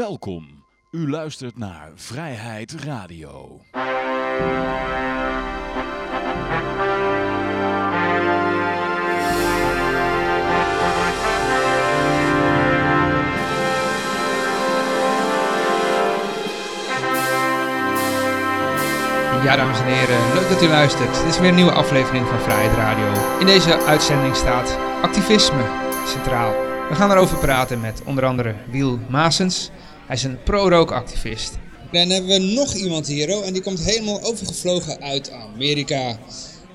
Welkom. U luistert naar Vrijheid Radio. Ja, dames en heren, leuk dat u luistert. Dit is weer een nieuwe aflevering van Vrijheid Radio. In deze uitzending staat activisme centraal. We gaan erover praten met onder andere Wiel Maasens. Hij is een pro-rookactivist. Dan hebben we nog iemand hier, oh, en die komt helemaal overgevlogen uit Amerika.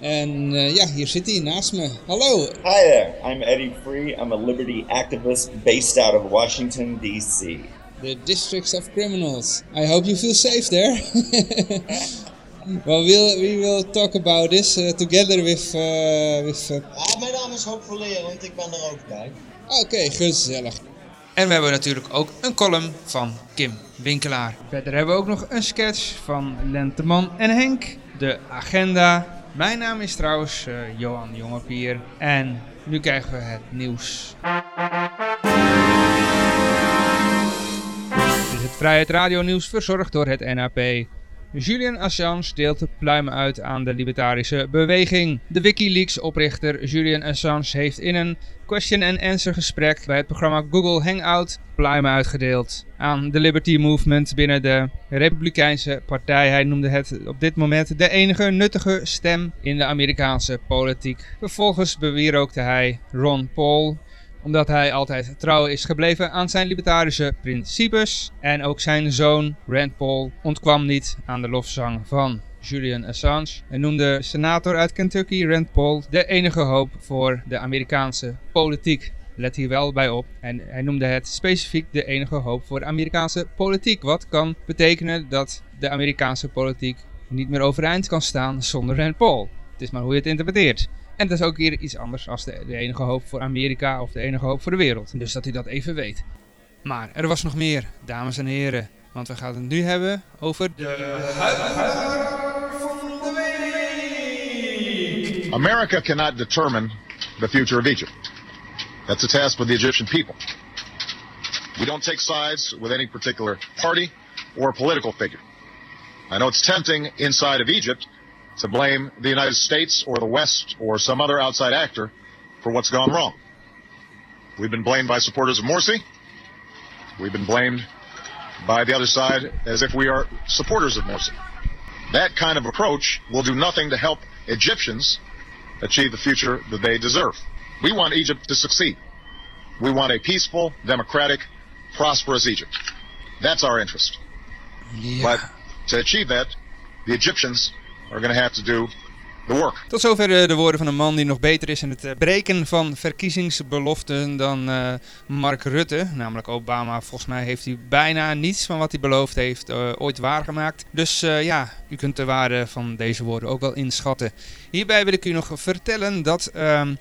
En uh, ja, hier zit hij naast me. Hallo. Hi there, I'm Eddie Free. I'm a liberty activist based out of Washington, D.C. The Districts of Criminals. I hope you feel safe there. well, we'll, we will talk about this uh, together with... Uh, with ah, mijn naam is Hoop want ik ben er ook bij. Oké, okay, gezellig. En we hebben natuurlijk ook een column van Kim Winkelaar. Verder hebben we ook nog een sketch van Lenteman en Henk. De agenda. Mijn naam is trouwens uh, Johan Jongepier. En nu krijgen we het nieuws. Dit is het Vrijheid Radio Nieuws verzorgd door het NAP. Julian Assange deelt de pluimen uit aan de libertarische beweging. De Wikileaks-oprichter Julian Assange heeft in een question-and-answer gesprek bij het programma Google Hangout pluimen uitgedeeld aan de Liberty Movement binnen de Republikeinse Partij. Hij noemde het op dit moment de enige nuttige stem in de Amerikaanse politiek. Vervolgens bewierookte hij Ron Paul, omdat hij altijd trouw is gebleven aan zijn libertarische principes. En ook zijn zoon Rand Paul ontkwam niet aan de lofzang van Julian Assange. En noemde senator uit Kentucky Rand Paul de enige hoop voor de Amerikaanse politiek. Let hier wel bij op. En hij noemde het specifiek de enige hoop voor de Amerikaanse politiek. Wat kan betekenen dat de Amerikaanse politiek niet meer overeind kan staan zonder Rand Paul. Het is maar hoe je het interpreteert. En dat is ook weer iets anders als de, enige hoop voor Amerika of de enige hoop voor de wereld. Dus dat u dat even weet. Maar er was nog meer, dames en heren. Want we gaan het nu hebben over de van de week. America cannot determine the future of Egypt. That's a task for the Egyptian people. We don't take sides with any particular party or political figure. I know it's tempting inside of Egypt to blame the United States or the West or some other outside actor for what's gone wrong. We've been blamed by supporters of Morsi. We've been blamed by the other side as if we are supporters of Morsi. That kind of approach will do nothing to help Egyptians achieve the future that they deserve. We want Egypt to succeed. We want a peaceful, democratic, prosperous Egypt. That's our interest. Yeah. But to achieve that, the Egyptians are going have to do the work. Tot zover de woorden van een man die nog beter is in het eh, breken van verkiezingsbeloften dan uh, Mark Rutte. Namelijk Obama. Volgens mij heeft hij bijna niets van wat hij beloofd heeft ooit waargemaakt. Dus ja, u kunt de waarde van deze woorden ook wel inschatten. Hierbij wil ik u nog vertellen dat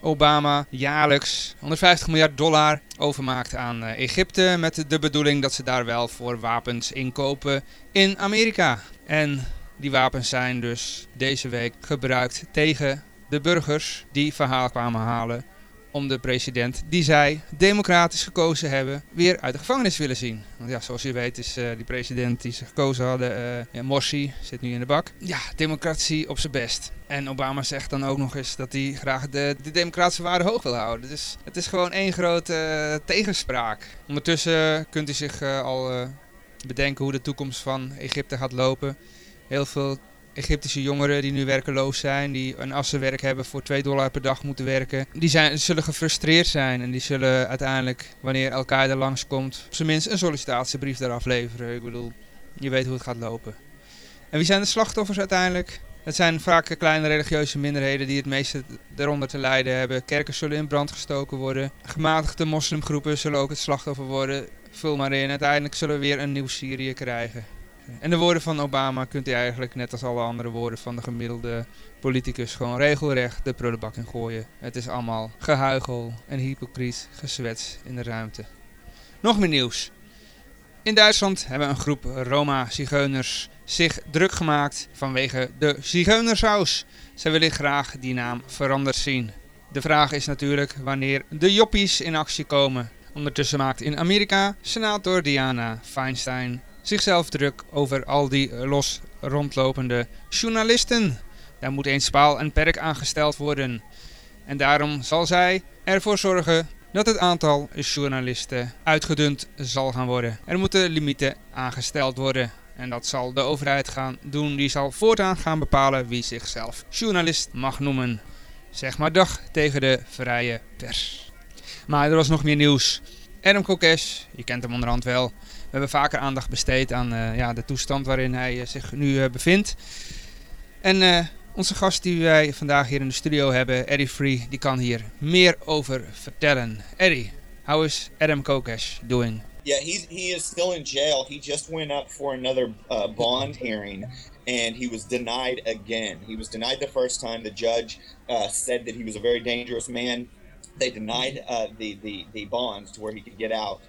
Obama jaarlijks 150 miljard dollar overmaakt aan Egypte. Met de bedoeling dat ze daar wel voor wapens inkopen in Amerika. En die wapens zijn dus deze week gebruikt tegen de burgers die verhaal kwamen halen om de president die zij democratisch gekozen hebben weer uit de gevangenis willen zien. Want ja, zoals u weet is uh, die president die ze gekozen hadden, uh, Morsi, zit nu in de bak. Ja, democratie op zijn best. En Obama zegt dan ook nog eens dat hij graag de, de democratische waarden hoog wil houden. Dus het is gewoon één grote uh, tegenspraak. Ondertussen kunt u zich al bedenken hoe de toekomst van Egypte gaat lopen heel veel Egyptische jongeren die nu werkeloos zijn, die een assenwerk hebben voor 2 dollar per dag moeten werken, die zijn, zullen gefrustreerd zijn en die zullen uiteindelijk, wanneer Al-Qaeda langskomt, op zijn minst een sollicitatiebrief daar afleveren. Ik bedoel, je weet hoe het gaat lopen. En wie zijn de slachtoffers uiteindelijk? Het zijn vaak kleine religieuze minderheden die het meeste eronder te lijden hebben. Kerken zullen in brand gestoken worden. Gematigde moslimgroepen zullen ook het slachtoffer worden. Vul maar in. Uiteindelijk zullen we weer een nieuw Syrië krijgen. En de woorden van Obama kunt u eigenlijk, net als alle andere woorden van de gemiddelde politicus, gewoon regelrecht de prullenbak in gooien. Het is allemaal gehuigel en hypocriet gezwets in de ruimte. Nog meer nieuws. In Duitsland hebben een groep Roma-zigeuners zich druk gemaakt vanwege de zigeunersaus. Ze willen graag die naam veranderd zien. De vraag is natuurlijk wanneer de joppies in actie komen Ondertussen maakt in Amerika senator Diana Feinstein zichzelf druk over al die los rondlopende journalisten. Daar moet eens paal en perk aangesteld worden. En daarom zal zij ervoor zorgen dat het aantal journalisten uitgedund zal gaan worden. Er moeten limieten aangesteld worden. En dat zal de overheid gaan doen. Die zal voortaan gaan bepalen wie zichzelf journalist mag noemen. Zeg maar dag tegen de vrije pers. Maar er was nog meer nieuws. Adam Kokesh, je kent hem onderhand wel. We hebben vaker aandacht besteed aan uh, ja, de toestand waarin hij uh, zich nu uh, bevindt. En onze gast die wij vandaag hier in de studio hebben, Eddie Free, die kan hier meer over vertellen. Eddie, how is Adam Kokesh doing? Yeah, he's, he is still in jail. He just went up for another uh, bond hearing and he was denied again. He was denied the first time. The judge uh, said that he was a very dangerous man. They denied uh, the, the, the bond to where he could get out.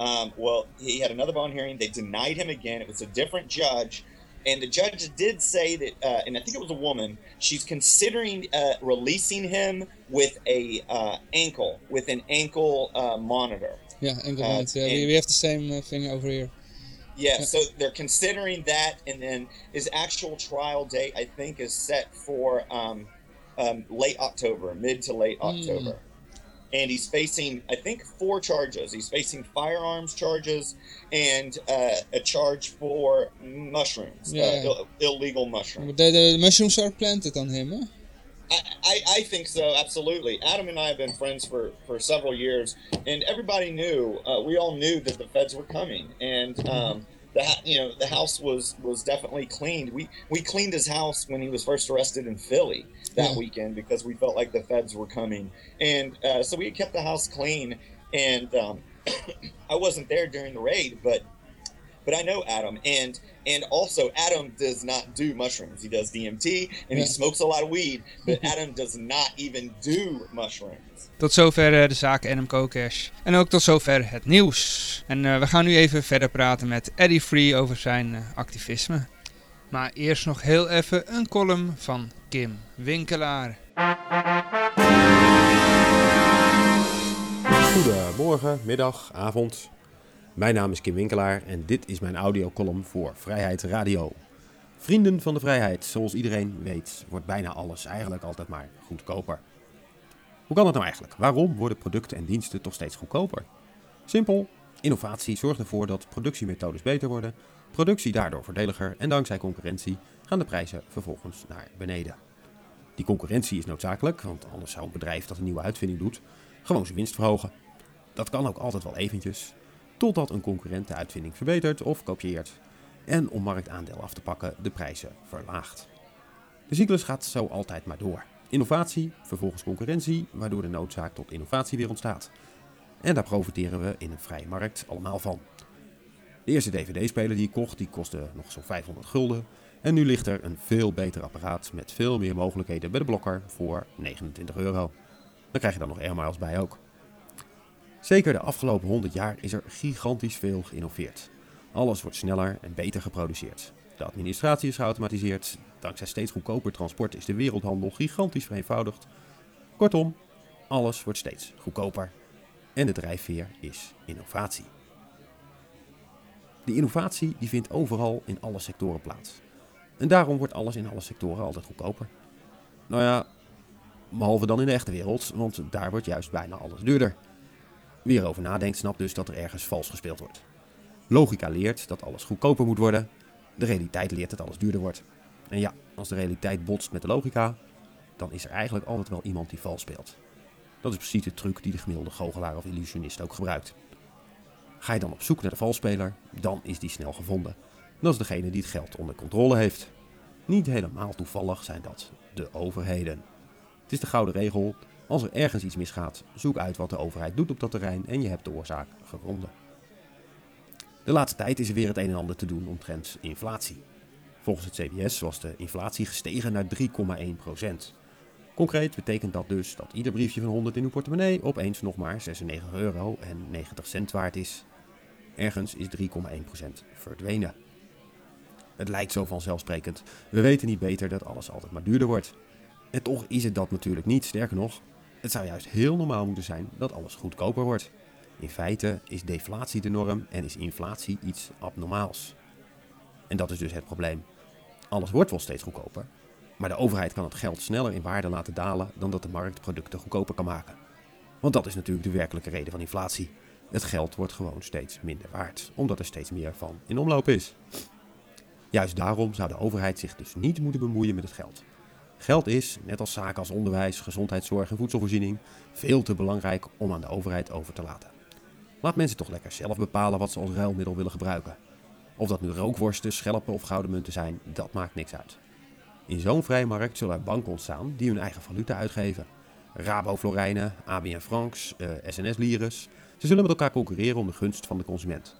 Um, well, he had another bond hearing. They denied him again. It was a different judge. And the judge did say that, uh, and I think it was a woman. She's considering uh, releasing him with a uh, ankle, with an ankle uh, monitor. Yeah, ankle monitor. Yeah, we, we have the same thing over here. Yeah, so they're considering that, and then his actual trial date, I think, is set for um, um, late October, mid to late October. Mm. And he's facing, I think, four charges. He's facing firearms charges and uh, a charge for mushrooms, yeah. uh, Ill- illegal mushrooms. The, the, mushrooms are planted on him, huh? I, I, I, think so, absolutely. Adam and I have been friends for, for several years, and everybody knew, uh, we all knew that the feds were coming. And, um, the, you know, the house was, was definitely cleaned. We, we cleaned his house when he was first arrested in Philly that yeah. weekend because we felt like the feds were coming. And uh, so we kept the house clean. And um, I wasn't there during the raid, but but I know Adam, and and also Adam does not do mushrooms. He does DMT and he smokes a lot of weed, but Adam does not even do mushrooms. Tot zover de zaak Adam Kokesh. En ook tot zover het nieuws. En uh, we gaan nu even verder praten met Eddie Free over zijn uh, activisme. Maar eerst nog heel even een column van Kim Winkelaar. Goedemorgen, middag, avond. Mijn naam is Kim Winkelaar en dit is mijn audiocolumn voor Vrijheid Radio. Vrienden van de vrijheid, zoals iedereen weet, wordt bijna alles eigenlijk altijd maar goedkoper. Hoe kan dat nou eigenlijk? Waarom worden producten en diensten toch steeds goedkoper? Simpel, innovatie zorgt ervoor dat productiemethodes beter worden, productie daardoor voordeliger en dankzij concurrentie gaan de prijzen vervolgens naar beneden. Die concurrentie is noodzakelijk, want anders zou een bedrijf dat een nieuwe uitvinding doet gewoon zijn winst verhogen. Dat kan ook altijd wel eventjes, totdat een concurrent de uitvinding verbetert of kopieert en om marktaandeel af te pakken de prijzen verlaagt. De cyclus gaat zo altijd maar door. Innovatie, vervolgens concurrentie, waardoor de noodzaak tot innovatie weer ontstaat. En daar profiteren we in een vrije markt allemaal van. De eerste DVD-speler die ik kocht, die kostte nog zo'n 500 gulden. En nu ligt er een veel beter apparaat met veel meer mogelijkheden bij de blokker voor 29 euro. Dan krijg je dan nog airmiles bij ook. Zeker de afgelopen 100 jaar is er gigantisch veel geïnnoveerd. Alles wordt sneller en beter geproduceerd. De administratie is geautomatiseerd. Dankzij steeds goedkoper transport is de wereldhandel gigantisch vereenvoudigd. Kortom, alles wordt steeds goedkoper. En de drijfveer is innovatie. Die innovatie die vindt overal in alle sectoren plaats. En daarom wordt alles in alle sectoren altijd goedkoper. Nou ja, behalve dan in de echte wereld, want daar wordt juist bijna alles duurder. Wie erover nadenkt, snapt dus dat er ergens vals gespeeld wordt. Logica leert dat alles goedkoper moet worden. De realiteit leert dat alles duurder wordt. En ja, als de realiteit botst met de logica, dan is er eigenlijk altijd wel iemand die vals speelt. Dat is precies de truc die de gemiddelde goochelaar of illusionist ook gebruikt. Ga je dan op zoek naar de valspeler, dan is die snel gevonden. Dat is degene die het geld onder controle heeft. Niet helemaal toevallig zijn dat de overheden. Het is de gouden regel als er ergens iets misgaat, zoek uit wat de overheid doet op dat terrein en je hebt de oorzaak gevonden. De laatste tijd is er weer het een en ander te doen omtrent inflatie. Volgens het CBS was de inflatie gestegen naar 3,1%. Concreet betekent dat dus dat ieder briefje van 100 in uw portemonnee opeens nog maar 96 euro en 90 cent waard is. Ergens is 3,1% verdwenen. Het lijkt zo vanzelfsprekend. We weten niet beter dat alles altijd maar duurder wordt. En toch is het dat natuurlijk niet. Sterker nog, het zou juist heel normaal moeten zijn dat alles goedkoper wordt. In feite is deflatie de norm en is inflatie iets abnormaals. En dat is dus het probleem. Alles wordt wel steeds goedkoper, maar de overheid kan het geld sneller in waarde laten dalen dan dat de markt producten goedkoper kan maken. Want dat is natuurlijk de werkelijke reden van inflatie. Het geld wordt gewoon steeds minder waard, omdat er steeds meer van in omloop is. Juist daarom zou de overheid zich dus niet moeten bemoeien met het geld. Geld is, net als zaken als onderwijs, gezondheidszorg en voedselvoorziening, veel te belangrijk om aan de overheid over te laten. Laat mensen toch lekker zelf bepalen wat ze als ruilmiddel willen gebruiken. Of dat nu rookworsten, schelpen of gouden munten zijn, dat maakt niks uit. In zo'n vrije markt zullen er banken ontstaan die hun eigen valuta uitgeven. Rabo Florijnen, ABN Franks, eh, SNS Lires. Ze zullen met elkaar concurreren om de gunst van de consument.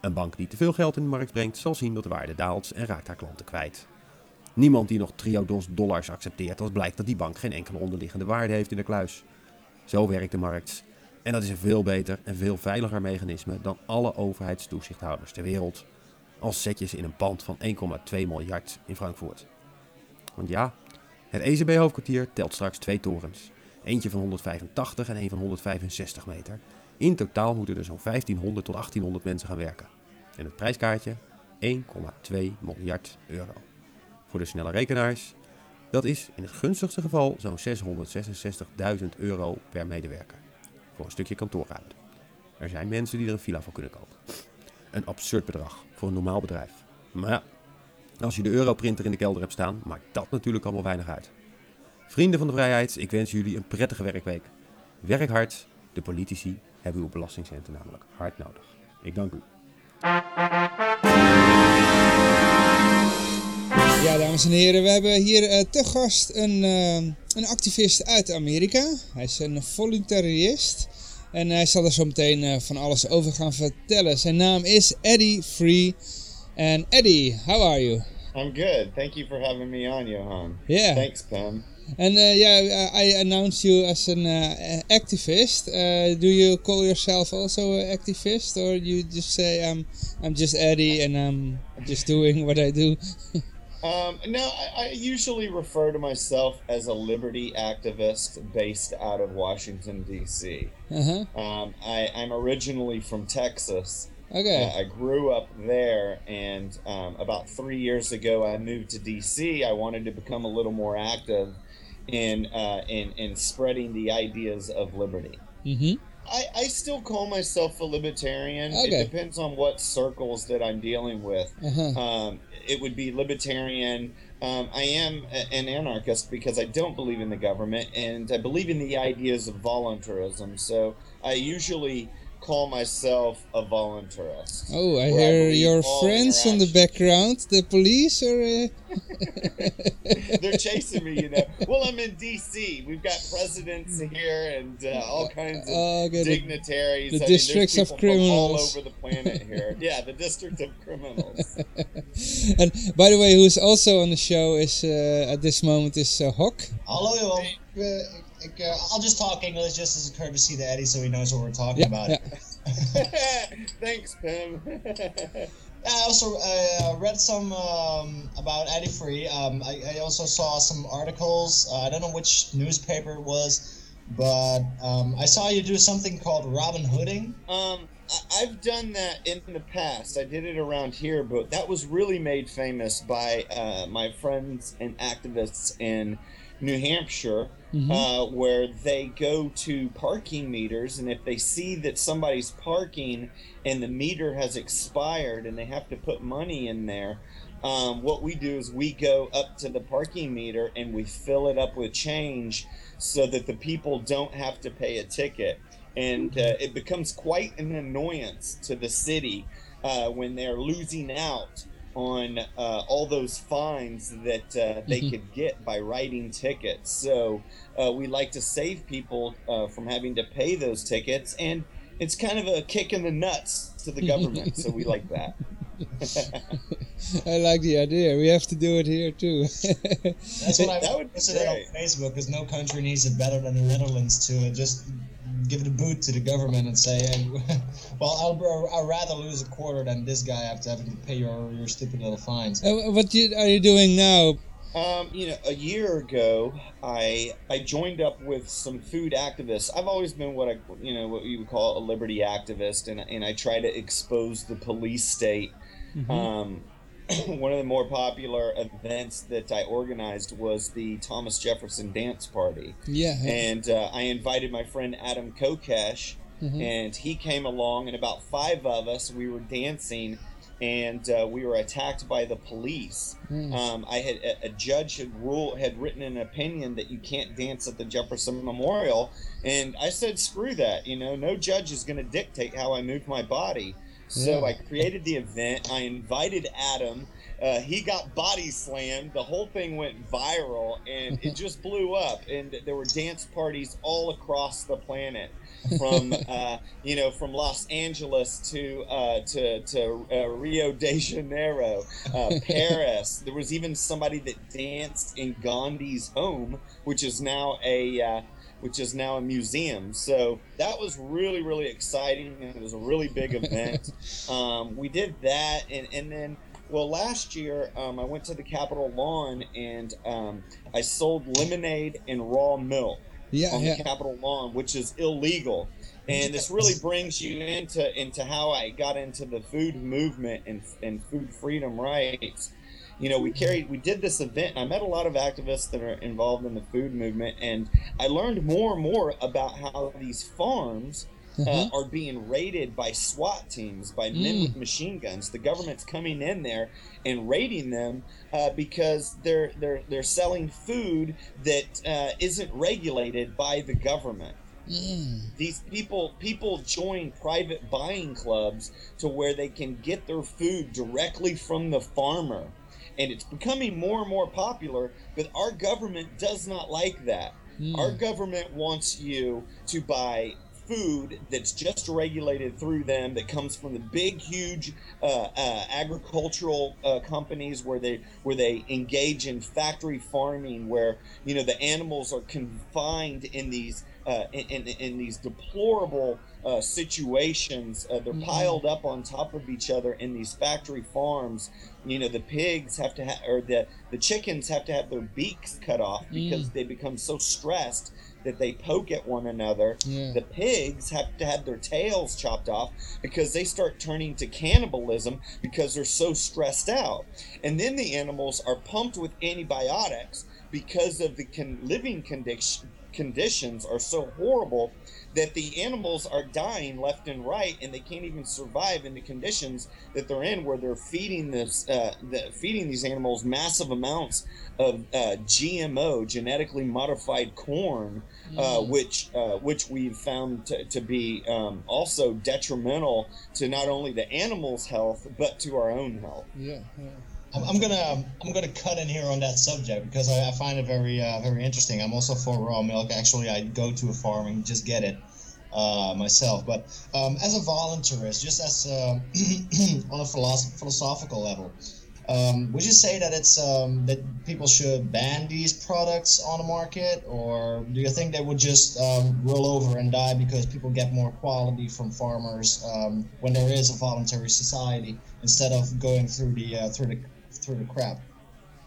Een bank die te veel geld in de markt brengt, zal zien dat de waarde daalt en raakt haar klanten kwijt. Niemand die nog triodos dollars accepteert als blijkt dat die bank geen enkele onderliggende waarde heeft in de kluis. Zo werkt de markt. En dat is een veel beter en veel veiliger mechanisme dan alle overheidstoezichthouders ter wereld. Als setjes in een pand van 1,2 miljard in Frankfurt. Want ja, het ECB-hoofdkwartier telt straks twee torens. Eentje van 185 en een van 165 meter. In totaal moeten er zo'n 1500 tot 1800 mensen gaan werken. En het prijskaartje 1,2 miljard euro. Voor de snelle rekenaars, dat is in het gunstigste geval zo'n 666.000 euro per medewerker. Voor een stukje kantoorruimte. Er zijn mensen die er een villa voor kunnen kopen. Een absurd bedrag voor een normaal bedrijf. Maar ja, als je de europrinter in de kelder hebt staan, maakt dat natuurlijk allemaal weinig uit. Vrienden van de vrijheid, ik wens jullie een prettige werkweek. Werk hard, de politici hebben uw belastingcenten namelijk hard nodig. Ik dank u. Ja, dames en heren, we hebben hier uh, te gast een, uh, een activist uit Amerika. Hij is een voluntarist en hij zal er zo meteen uh, van alles over gaan vertellen. Zijn naam is Eddie Free. And Eddie, how are you? I'm good. Thank you for having me on, Johan. Yeah. Thanks, Pam. And uh, yeah, I announced you as an uh, activist. Uh, do you call yourself also an activist, or you just say I'm I'm just Eddie and I'm just doing what I do? um, no, I, I, usually refer to myself as a liberty activist based out of Washington D.C. Uh-huh. Um, I, I'm originally from Texas. Okay. Uh, I grew up there, and um, about three years ago, I moved to D.C. I wanted to become a little more active in uh, in in spreading the ideas of liberty. Mm-hmm. I, I still call myself a libertarian. Okay. It depends on what circles that I'm dealing with. Uh-huh. Um, it would be libertarian. Um, I am a- an anarchist because I don't believe in the government and I believe in the ideas of voluntarism. So I usually call myself a voluntarist. Oh, I hear believe your friends in the background, the police, or uh... They're chasing me, you know. Well, I'm in D.C. We've got presidents here and uh, all kinds of Oh, okay, the- dignitaries. the I mean, districts of people from all criminals. over the planet here. yeah, the district of criminals. and by the way, who's also on the show is uh, at this moment is uh, Hawk. Hallo Johan. Ik, ik, eh, I'll just talk English just as a courtesy to Eddie so he knows what we're talking Yeah, about. yeah. Thanks, Pim. I also uh, read some um, about Eddie Free. Um, I, I also saw some articles. Uh, I don't know which newspaper it was, but um, I saw you do something called Robin Hooding. Um, I've done that in the past. I did it around here, but that was really made famous by uh, my friends and activists in New Hampshire, uh, where they go to parking meters, and if they see that somebody's parking and the meter has expired and they have to put money in there, um, what we do is we go up to the parking meter and we fill it up with change so that the people don't have to pay a ticket. And uh, it becomes quite an annoyance to the city uh, when they're losing out on uh, all those fines that uh, they Mhm. could get by writing tickets. So uh, we like to save people uh, from having to pay those tickets, and it's kind of a kick in the nuts to the government. so we like that. I like the idea. We have to do it here too. That's what I That would be posted on. Facebook because no country needs it better than the Netherlands to uh, just give it a boot to the government and say, hey, well, I'll, I'll rather lose a quarter than this guy after having to pay your, your stupid little fines. Uh, what you, are you doing now? Um, you know, a year ago, I I joined up with some food activists. I've always been what I you know what you would call a liberty activist, and and I try to expose the police state. Mm-hmm. Um, one of the more popular events that I organized was the Thomas Jefferson Dance Party, Yeah. and uh, I invited my friend Adam Kokesh, Mhm. and he came along, and about five of us, we were dancing. And uh, we were attacked by the police. Mm. Um, I had a, a judge had rule had written an opinion that you can't dance at the Jefferson Memorial, and I said, "Screw that!" You know, no judge is going to dictate how I move my body. So. I created the event. I invited Adam. Uh, he got body slammed. The whole thing went viral, and it just blew up. And there were dance parties all across the planet, from uh, you know from Los Angeles to uh, to to uh, Rio de Janeiro, uh, Paris. There was even somebody that danced in Gandhi's home, which is now a uh, which is now a museum. So that was really really exciting. and It was a really big event. um, we did that, and and then. Well, last year um, I went to the Capitol lawn and um, I sold lemonade and raw milk yeah. on Yeah. the Capitol lawn, which is illegal. And this really brings you into into how I got into the food movement and and food freedom rights. You know, we carried we did this event. I met a lot of activists that are involved in the food movement, and I learned more and more about how these farms. Uh, Mhm. are being raided by SWAT teams, by men Mm. with machine guns. The government's coming in there and raiding them uh, because they're they're they're selling food that uh, isn't regulated by the government Mm. these people people join private buying clubs to where they can get their food directly from the farmer and it's becoming more and more popular but our government does not like that Mm. our government wants you to buy food that's just regulated through them that comes from the big huge uh, uh, agricultural uh, companies where they where they engage in factory farming where you know the animals are confined in these uh, in, in, in these deplorable uh, situations uh, they're Mhm. piled up on top of each other in these factory farms you know the pigs have to have or the the chickens have to have their beaks cut off mm. because they become so stressed that they poke at one another Yeah. the pigs have to have their tails chopped off because they start turning to cannibalism because they're so stressed out. And then the animals are pumped with antibiotics because of the con- living condition conditions are so horrible that the animals are dying left and right and they can't even survive in the conditions that they're in where they're feeding this uh, the, feeding these animals massive amounts of uh, GMO genetically modified corn uh, which uh, which we've found to, to be um, also detrimental to not only the animals' health but to our own health. Yeah. yeah. I'm, gonna I'm gonna cut in here on that subject because I, I find it very uh, very interesting. I'm also for raw milk. Actually, I go to a farm and just get it uh, myself. But um, as a voluntarist, just as uh, on a philosoph- philosophical level, um, would you say that it's um, that people should ban these products on the market, or do you think they would just um, roll over and die because people get more quality from farmers um, when there is a voluntary society instead of going through the uh, through the through the crap?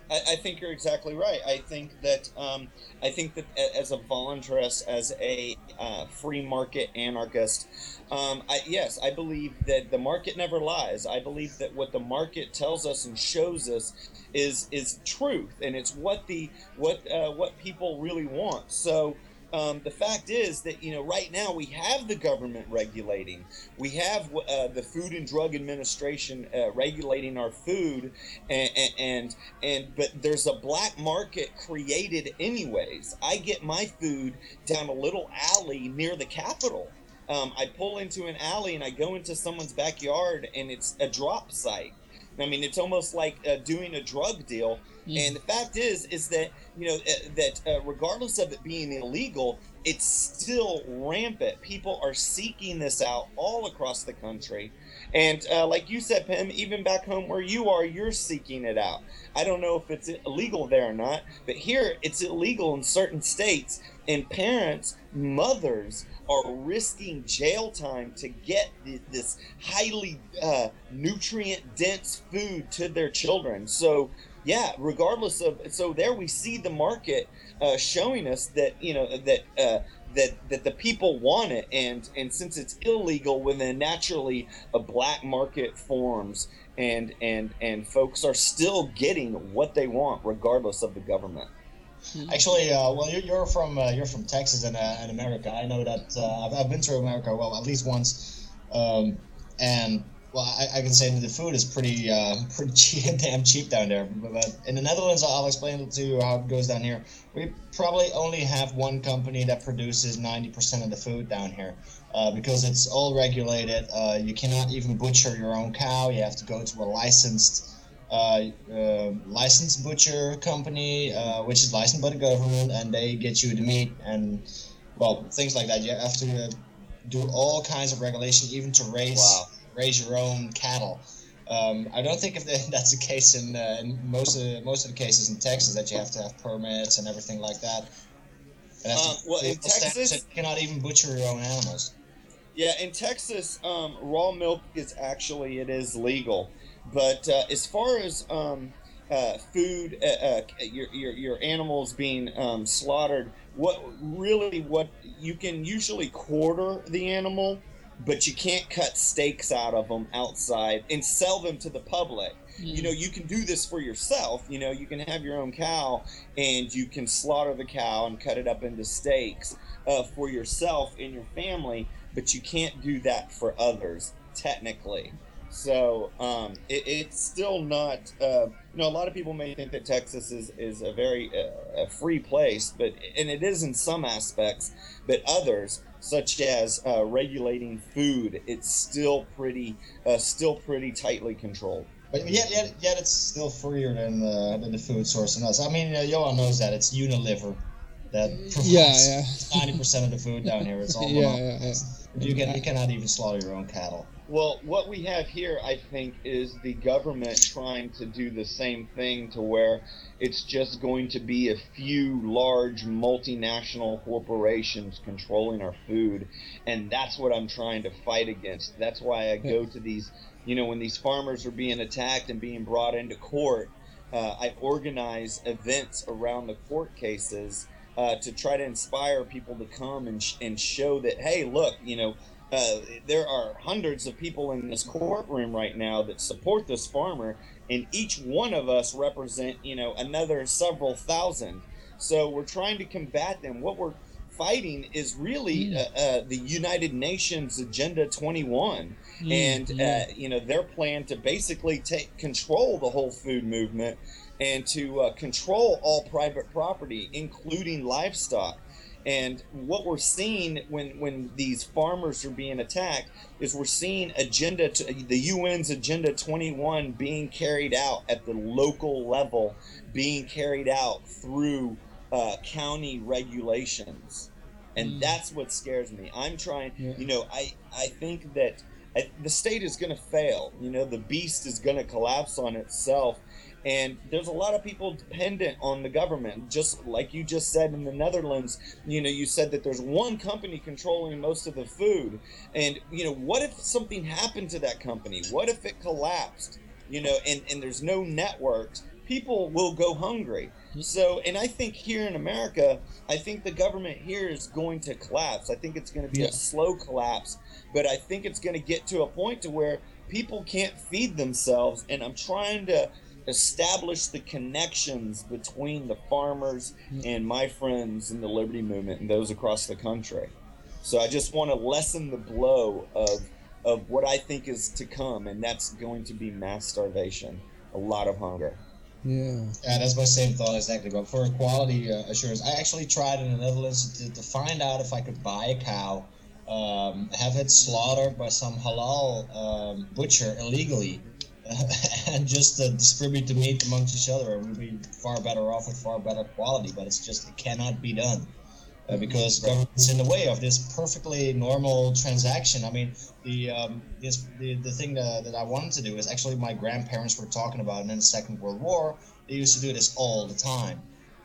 I, I think you're exactly right. I think that um, I think that as a voluntarist, as a uh, free market anarchist, um, I, yes, I believe that the market never lies. I believe that what the market tells us and shows us is is truth, and it's what the what uh, what people really want. So. Um, the fact is that you know right now we have the government regulating, we have uh, the Food and Drug Administration uh, regulating our food, and, and and but there's a black market created anyways. I get my food down a little alley near the Capitol. Um, I pull into an alley and I go into someone's backyard and it's a drop site. I mean, it's almost like uh, doing a drug deal. And the fact is, is that you know uh, that uh, regardless of it being illegal, it's still rampant. People are seeking this out all across the country, and uh, like you said, Pim, even back home where you are, you're seeking it out. I don't know if it's illegal there or not, but here it's illegal in certain states, and parents, mothers are risking jail time to get this highly uh, nutrient dense food to their children. So yeah, regardless of so there we see the market uh, showing us that you know that uh, that that the people want it, and and since it's illegal, within naturally a black market forms, and and and folks are still getting what they want regardless of the government. Actually, uh, well, you're, you're from uh, you're from Texas and, uh, and America. I know that uh, I've, I've been to America well at least once, um, and well, I, I can say that the food is pretty uh, pretty damn cheap down there. But, but in the Netherlands, I'll explain to you how it goes down here. We probably only have one company that produces ninety percent of the food down here. Uh, because it's all regulated, uh, you cannot even butcher your own cow. You have to go to a licensed uh, uh, licensed butcher company, uh, which is licensed by the government, and they get you the meat and well things like that. You have to do all kinds of regulation, even to raise Wow. Raise your own cattle. Um, I don't think if that's the case in, uh, in most of the, most of the cases in Texas that you have to have permits and everything like that. And have to- Uh, well, in Texas- you cannot even butcher your own animals. Yeah, in Texas, um, raw milk is actually it is legal, but uh, as far as um, uh, food, uh, uh, your, your your animals being um, slaughtered, what really what you can usually quarter the animal, but you can't cut steaks out of them outside and sell them to the public. You know, you can do this for yourself. You know, you can have your own cow and you can slaughter the cow and cut it up into steaks uh, for yourself and your family, but you can't do that for others, technically. So um, it, it's still not. Uh, you know, a lot of people may think that Texas is is a very uh, a free place, but and it is in some aspects, but others, such as uh, regulating food, it's still pretty uh, still pretty tightly controlled. But yet, yet, yet it's still freer than the, than the food source in us. I mean, uh, Johan knows that. It's Unilever that provides Yeah, yeah. 90% of the food down here. It's all Yeah, yeah, yeah. You, can, you cannot even slaughter your own cattle. Well, what we have here, I think, is the government trying to do the same thing to where it's just going to be a few large multinational corporations controlling our food. And that's what I'm trying to fight against. That's why I go to these, you know, when these farmers are being attacked and being brought into court, uh, I organize events around the court cases uh, to try to inspire people to come and, sh- and show that, hey, look, you know, uh, there are hundreds of people in this courtroom right now that support this farmer, and each one of us represent, you know, another several thousand. So we're trying to combat them. What we're fighting is really uh, uh, the United Nations Agenda 21, and uh, you know their plan to basically take control the whole food movement and to uh, control all private property, including livestock. And what we're seeing when, when these farmers are being attacked is we're seeing agenda to, the UN's agenda 21 being carried out at the local level, being carried out through uh, county regulations, and that's what scares me. I'm trying, Yeah. you know, I I think that I, the state is going to fail. You know, the beast is going to collapse on itself. And there's a lot of people dependent on the government. Just like you just said in the Netherlands, you know, you said that there's one company controlling most of the food. And, you know, what if something happened to that company? What if it collapsed? You know, and, and there's no networks. People will go hungry. Mm-hmm. So, and I think here in America, I think the government here is going to collapse. I think it's going to be Yeah. a slow collapse, but I think it's going to get to a point to where people can't feed themselves. And I'm trying to establish the connections between the farmers and my friends in the liberty movement and those across the country. So I just want to lessen the blow of of what I think is to come, and that's going to be mass starvation, a lot of hunger. Yeah. Yeah, that's my same thought exactly. But for quality uh, assurance, I actually tried in the Netherlands to, to find out if I could buy a cow, um, have it slaughtered by some halal um, butcher illegally, and just uh, distribute the meat amongst each other. It would be far better off with far better quality. But it's just it cannot be done. Uh, because government's in the way of this perfectly normal transaction. I mean, the um, this, the, the thing that, that I wanted to do is actually my grandparents were talking about it in the Second World War. They used to do this all the time,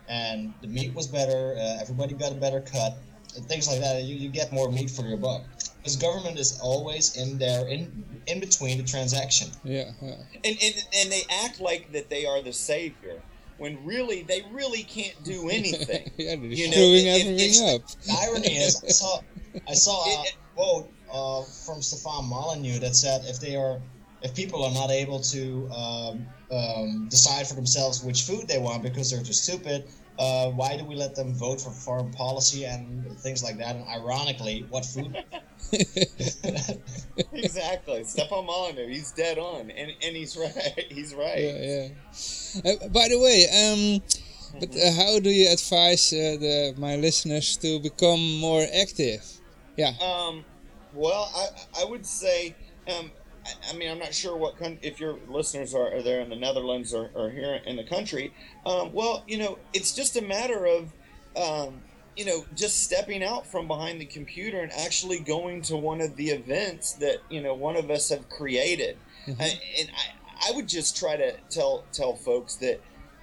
and the meat was better. Uh, everybody got a better cut, and things like that. You, you get more meat for your buck. Because government is always in there in in between the transaction. Yeah, yeah. and, and and they act like that they are the savior when really they really can't do anything. yeah, they're You know, screwing it- it- everything it's- up. The irony is, I saw I saw a quote uh, from Stefan Molyneux that said if they are if people are not able to um, um, decide for themselves which food they want because they're too stupid, uh, why do we let them vote for foreign policy and things like that? And ironically, what food? exactly, Stefan Molyneux, he's dead on, and and he's right. He's right. yeah, yeah. Uh, by the way, um, but uh, how do you advise uh, the my listeners to become more active? Yeah. Um, well, I I would say, um, I, mean, I'm not sure what coun- if your listeners are, are there in the Netherlands or, or here in the country. Um, well, you know, it's just a matter of, um, you know, just stepping out from behind the computer and actually going to one of the events that you know one of us have created. I, and I, I would just try to tell tell folks that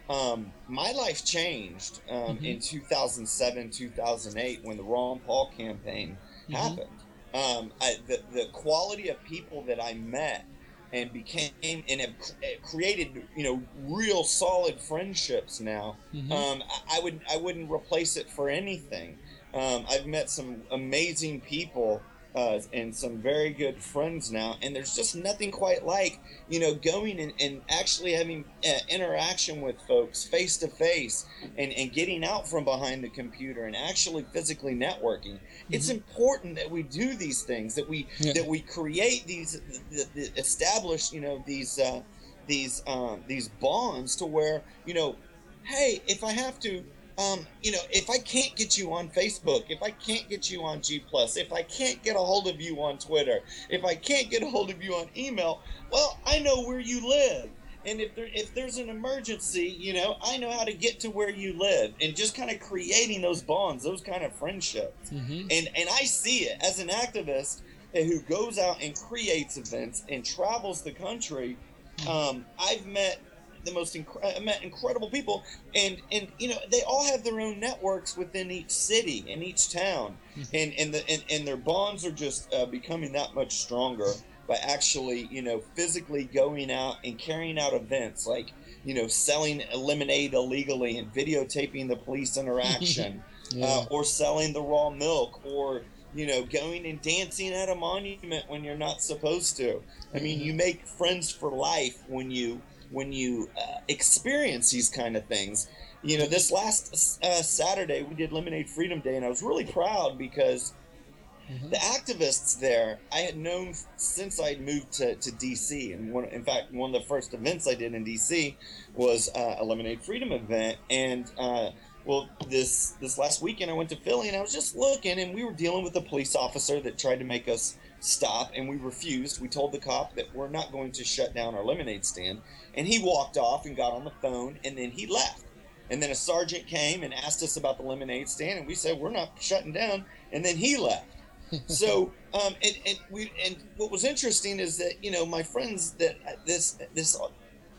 um, my life changed um, in 2007 2008 when the Ron Paul campaign happened. Um, I, the the quality of people that I met and became and have eh, created you know real solid friendships now. Mhm. Um, I, I would I wouldn't replace it for anything. Um, I've met some amazing people uh, and some very good friends now, and there's just nothing quite like you know going and, and actually having uh, interaction with folks face to face and and getting out from behind the computer and actually physically networking. It's important that we do these things that we Yeah. that we create these the, the, establish you know these uh, these um, these bonds to where you know hey if I have to um, you know, if I can't get you on Facebook, if I can't get you on G Plus, if I can't get a hold of you on Twitter, if I can't get a hold of you on email, well, I know where you live. And if there if there's an emergency, you know, I know how to get to where you live. And just kind of creating those bonds, those kind of friendships. Mhm. And and I see it as an activist who goes out and creates events and travels the country. Um, I've met the most inc- I met incredible people, and and you know they all have their own networks within each city and each town, and and the and, and their bonds are just uh, becoming that much stronger by actually you know physically going out and carrying out events like you know selling lemonade illegally and videotaping the police interaction Yeah. uh, or selling the raw milk or you know going and dancing at a monument when you're not supposed to. I mean you make friends for life when you when you uh, experience these kind of things you know this last uh, saturday we did lemonade freedom day and i was really proud because the activists there I had known since I'd moved to, to DC, and one, in fact, one of the first events I did in DC was uh, a Lemonade Freedom event. And uh, well, this this last weekend I went to Philly, and I was just looking, and we were dealing with a police officer that tried to make us stop, and we refused. We told the cop that we're not going to shut down our lemonade stand, and he walked off and got on the phone, and then he left. And then a sergeant came and asked us about the lemonade stand, and we said we're not shutting down, and then he left so um, and, and we and what was interesting is that you know my friends that this this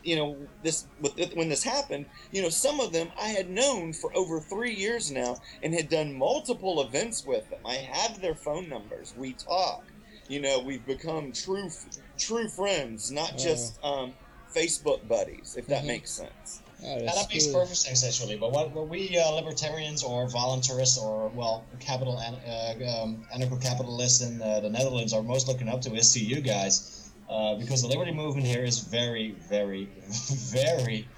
you know this when this happened you know some of them i had known for over three years now and had done multiple events with them i have their phone numbers we talk you know we've become true true friends not just um, facebook buddies if that Mhm. makes sense Oh, Yeah, that's that makes cool. perfect sense actually. But what, what we uh, libertarians or voluntarists or well, capital an- uh, um, anarcho-capitalists in uh, the Netherlands are most looking up to is to you guys, uh, because the liberty movement here is very, very, very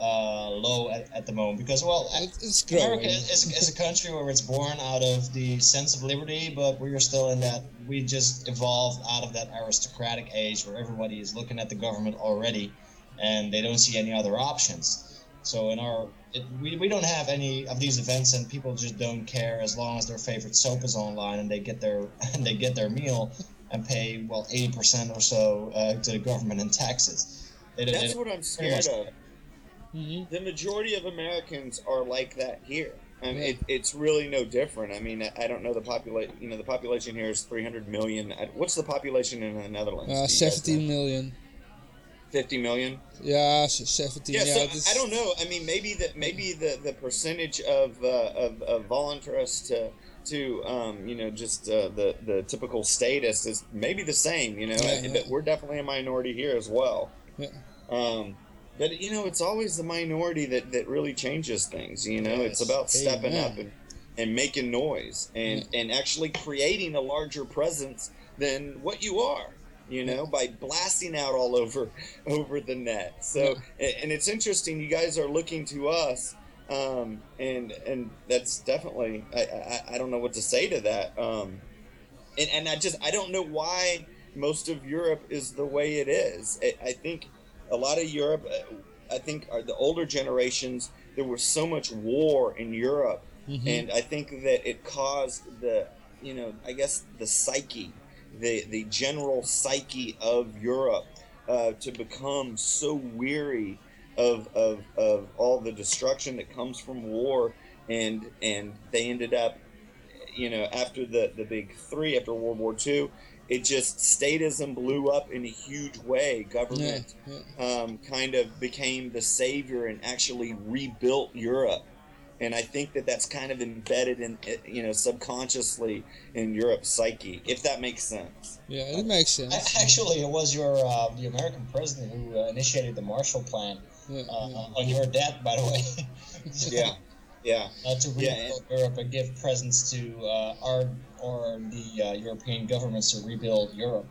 uh, low at, at the moment. Because well, It's growing. America is, is a country where it's born out of the sense of liberty, but we are still in that. We just evolved out of that aristocratic age where everybody is looking at the government already, and they don't see any other options. So in our, it, we, we don't have any of these events, and people just don't care as long as their favorite soap is online and they get their and they get their meal and pay well eighty percent or so uh, to the government in taxes. They, don't- that's they- what i'm scared of Mhm. the majority of Americans are like that here. I mean, it, it's really no different. I mean, I- don't know the population. You know, the population here is 300 million. What's the population in the Netherlands? Uh, Do you guys 17 know? million. 50 million. Yeah, s- 17. Yeah, Yeah, so I don't know. I mean, maybe that maybe the, the percentage of, uh, of of voluntarists to to um, you know just uh, the the typical status is maybe the same. You know, Yeah, yeah. but we're definitely a minority here as well. Yeah. Um, but you know, it's always the minority that that really changes things. You know, it's about stepping Amen. up and and making noise and and actually creating a larger presence than what you are. You know, by blasting out all over over the net. So, a- and it's interesting. You guys are looking to us um, and and that's definitely I, I I don't know what to say to that. Um, and and I just I don't know why most of Europe is the way it is. I, I think a lot of Europe, uh, I think are the older generations. There was so much war in Europe, Mhm. and I think that it caused the you know I guess the psyche, the the general psyche of Europe uh, to become so weary of, of of all the destruction that comes from war and and they ended up you know after the the big three after world war ii it just statism blew up in a huge way government yeah. um, kind of became the savior and actually rebuilt europe and i think that that's kind of embedded in you know subconsciously in europe's psyche if that makes sense Yeah, it makes A- sense. Actually, it was your uh, the American president who uh, initiated the Marshall Plan Yeah, uh, yeah. on your debt, by the way. yeah yeah uh, to Yeah, rebuild Europe and give presents to uh, our or the uh, European governments to rebuild Europe.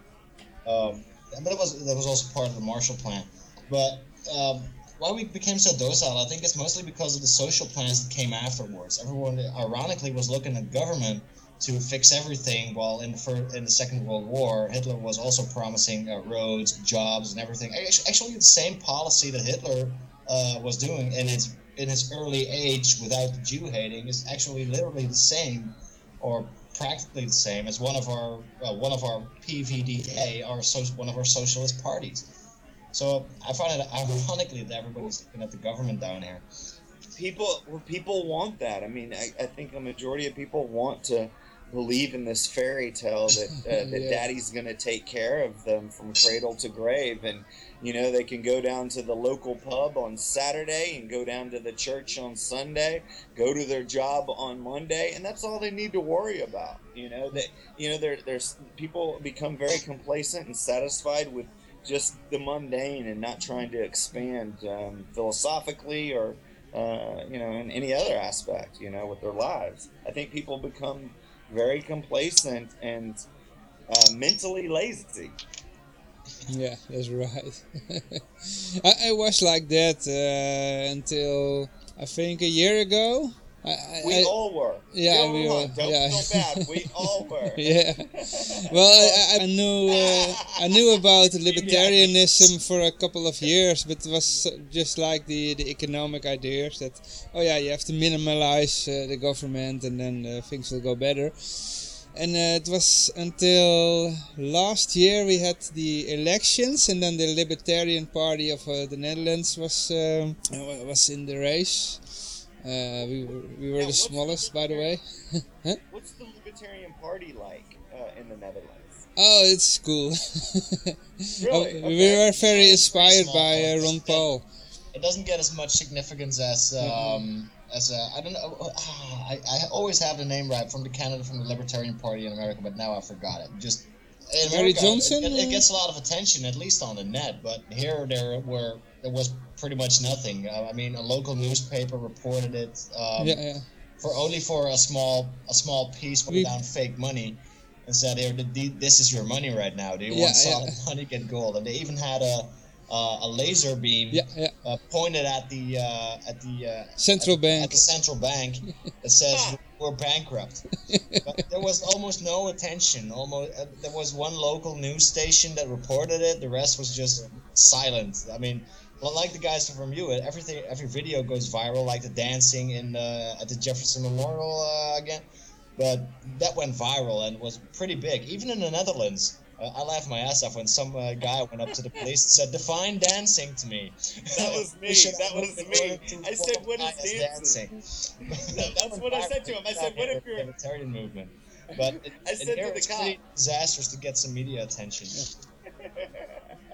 Um, but it was that was also part of the Marshall Plan. But um, why we became so docile, I think it's mostly because of the social plans that came afterwards. Everyone, ironically, was looking at government to fix everything, while in the fir- in the Second World War, Hitler was also promising uh, roads, jobs, and everything. Actually, the same policy that Hitler uh, was doing in his in his early age without the Jew hating is actually literally the same, or practically the same as one of our one of our PVDA, our so- one of our socialist parties. So I find it ironically that everybody's looking at the government down here. people people want that i mean I, I think a majority of people want to believe in this fairy tale that uh, that daddy's going to take care of them from cradle to grave. And you know they can go down to the local pub on saturday and go down to the church on sunday go to their job on monday and that's all they need to worry about you know? That you know there, there's people become very complacent and satisfied with just the mundane and not trying to expand um, philosophically or uh, you know, in any other aspect, you know, with their lives. I think people become very complacent and uh, mentally lazy. Yeah, that's right. I, I was like that uh, until I think a year ago. I, I, We all were. yeah, we were, Don't yeah. feel bad. We all were. yeah. Well, I, I knew uh, I knew about libertarianism for a couple of years, but it was just like the the economic ideas that oh yeah, you have to minimalize uh, the government and then uh, things will go better. And uh, it was until last year we had the elections, and then the Libertarian Party of uh, the Netherlands was um, was in the race. Uh, we were, we were Yeah, the what's the smallest, by the way. huh? What's the Libertarian Party like uh, in the Netherlands? Oh, it's cool. Really? Oh, Okay. We were very inspired by uh. Ron Paul. It doesn't get as much significance as um, as uh, I don't know. ah, I, I always have the name right from the candidate from the Libertarian Party in America, but now I forgot it. Just in America, Johnson, It, it uh? gets a lot of attention, at least on the net. But here, there were there was pretty much nothing. Uh, I mean, a local newspaper reported it. Um, yeah, yeah. for only for a small a small piece put We- down fake money and said here th- th- this is your money right now do you Yeah, want solid yeah. money get gold and they even had a uh, a laser beam Yeah, yeah. uh, pointed at the uh, at the uh, Central at, bank. at the central bank that says we're bankrupt but there was almost no attention almost uh, there was one local news station that reported it the rest was just silent i mean well, like the guys from you, everything, every video goes viral, like the dancing in uh, at the Jefferson Memorial uh, again. But that went viral and was pretty big, even in the Netherlands. Uh, I laughed my ass off when some uh, guy went up to the police and said, "Define dancing to me." That was me. That was me. I said, "What is as dancing?" That that's what I said to him. I said, "What if you're-" a libertarian movement?" But it, I said to the it's cop- disastrous to get some media attention.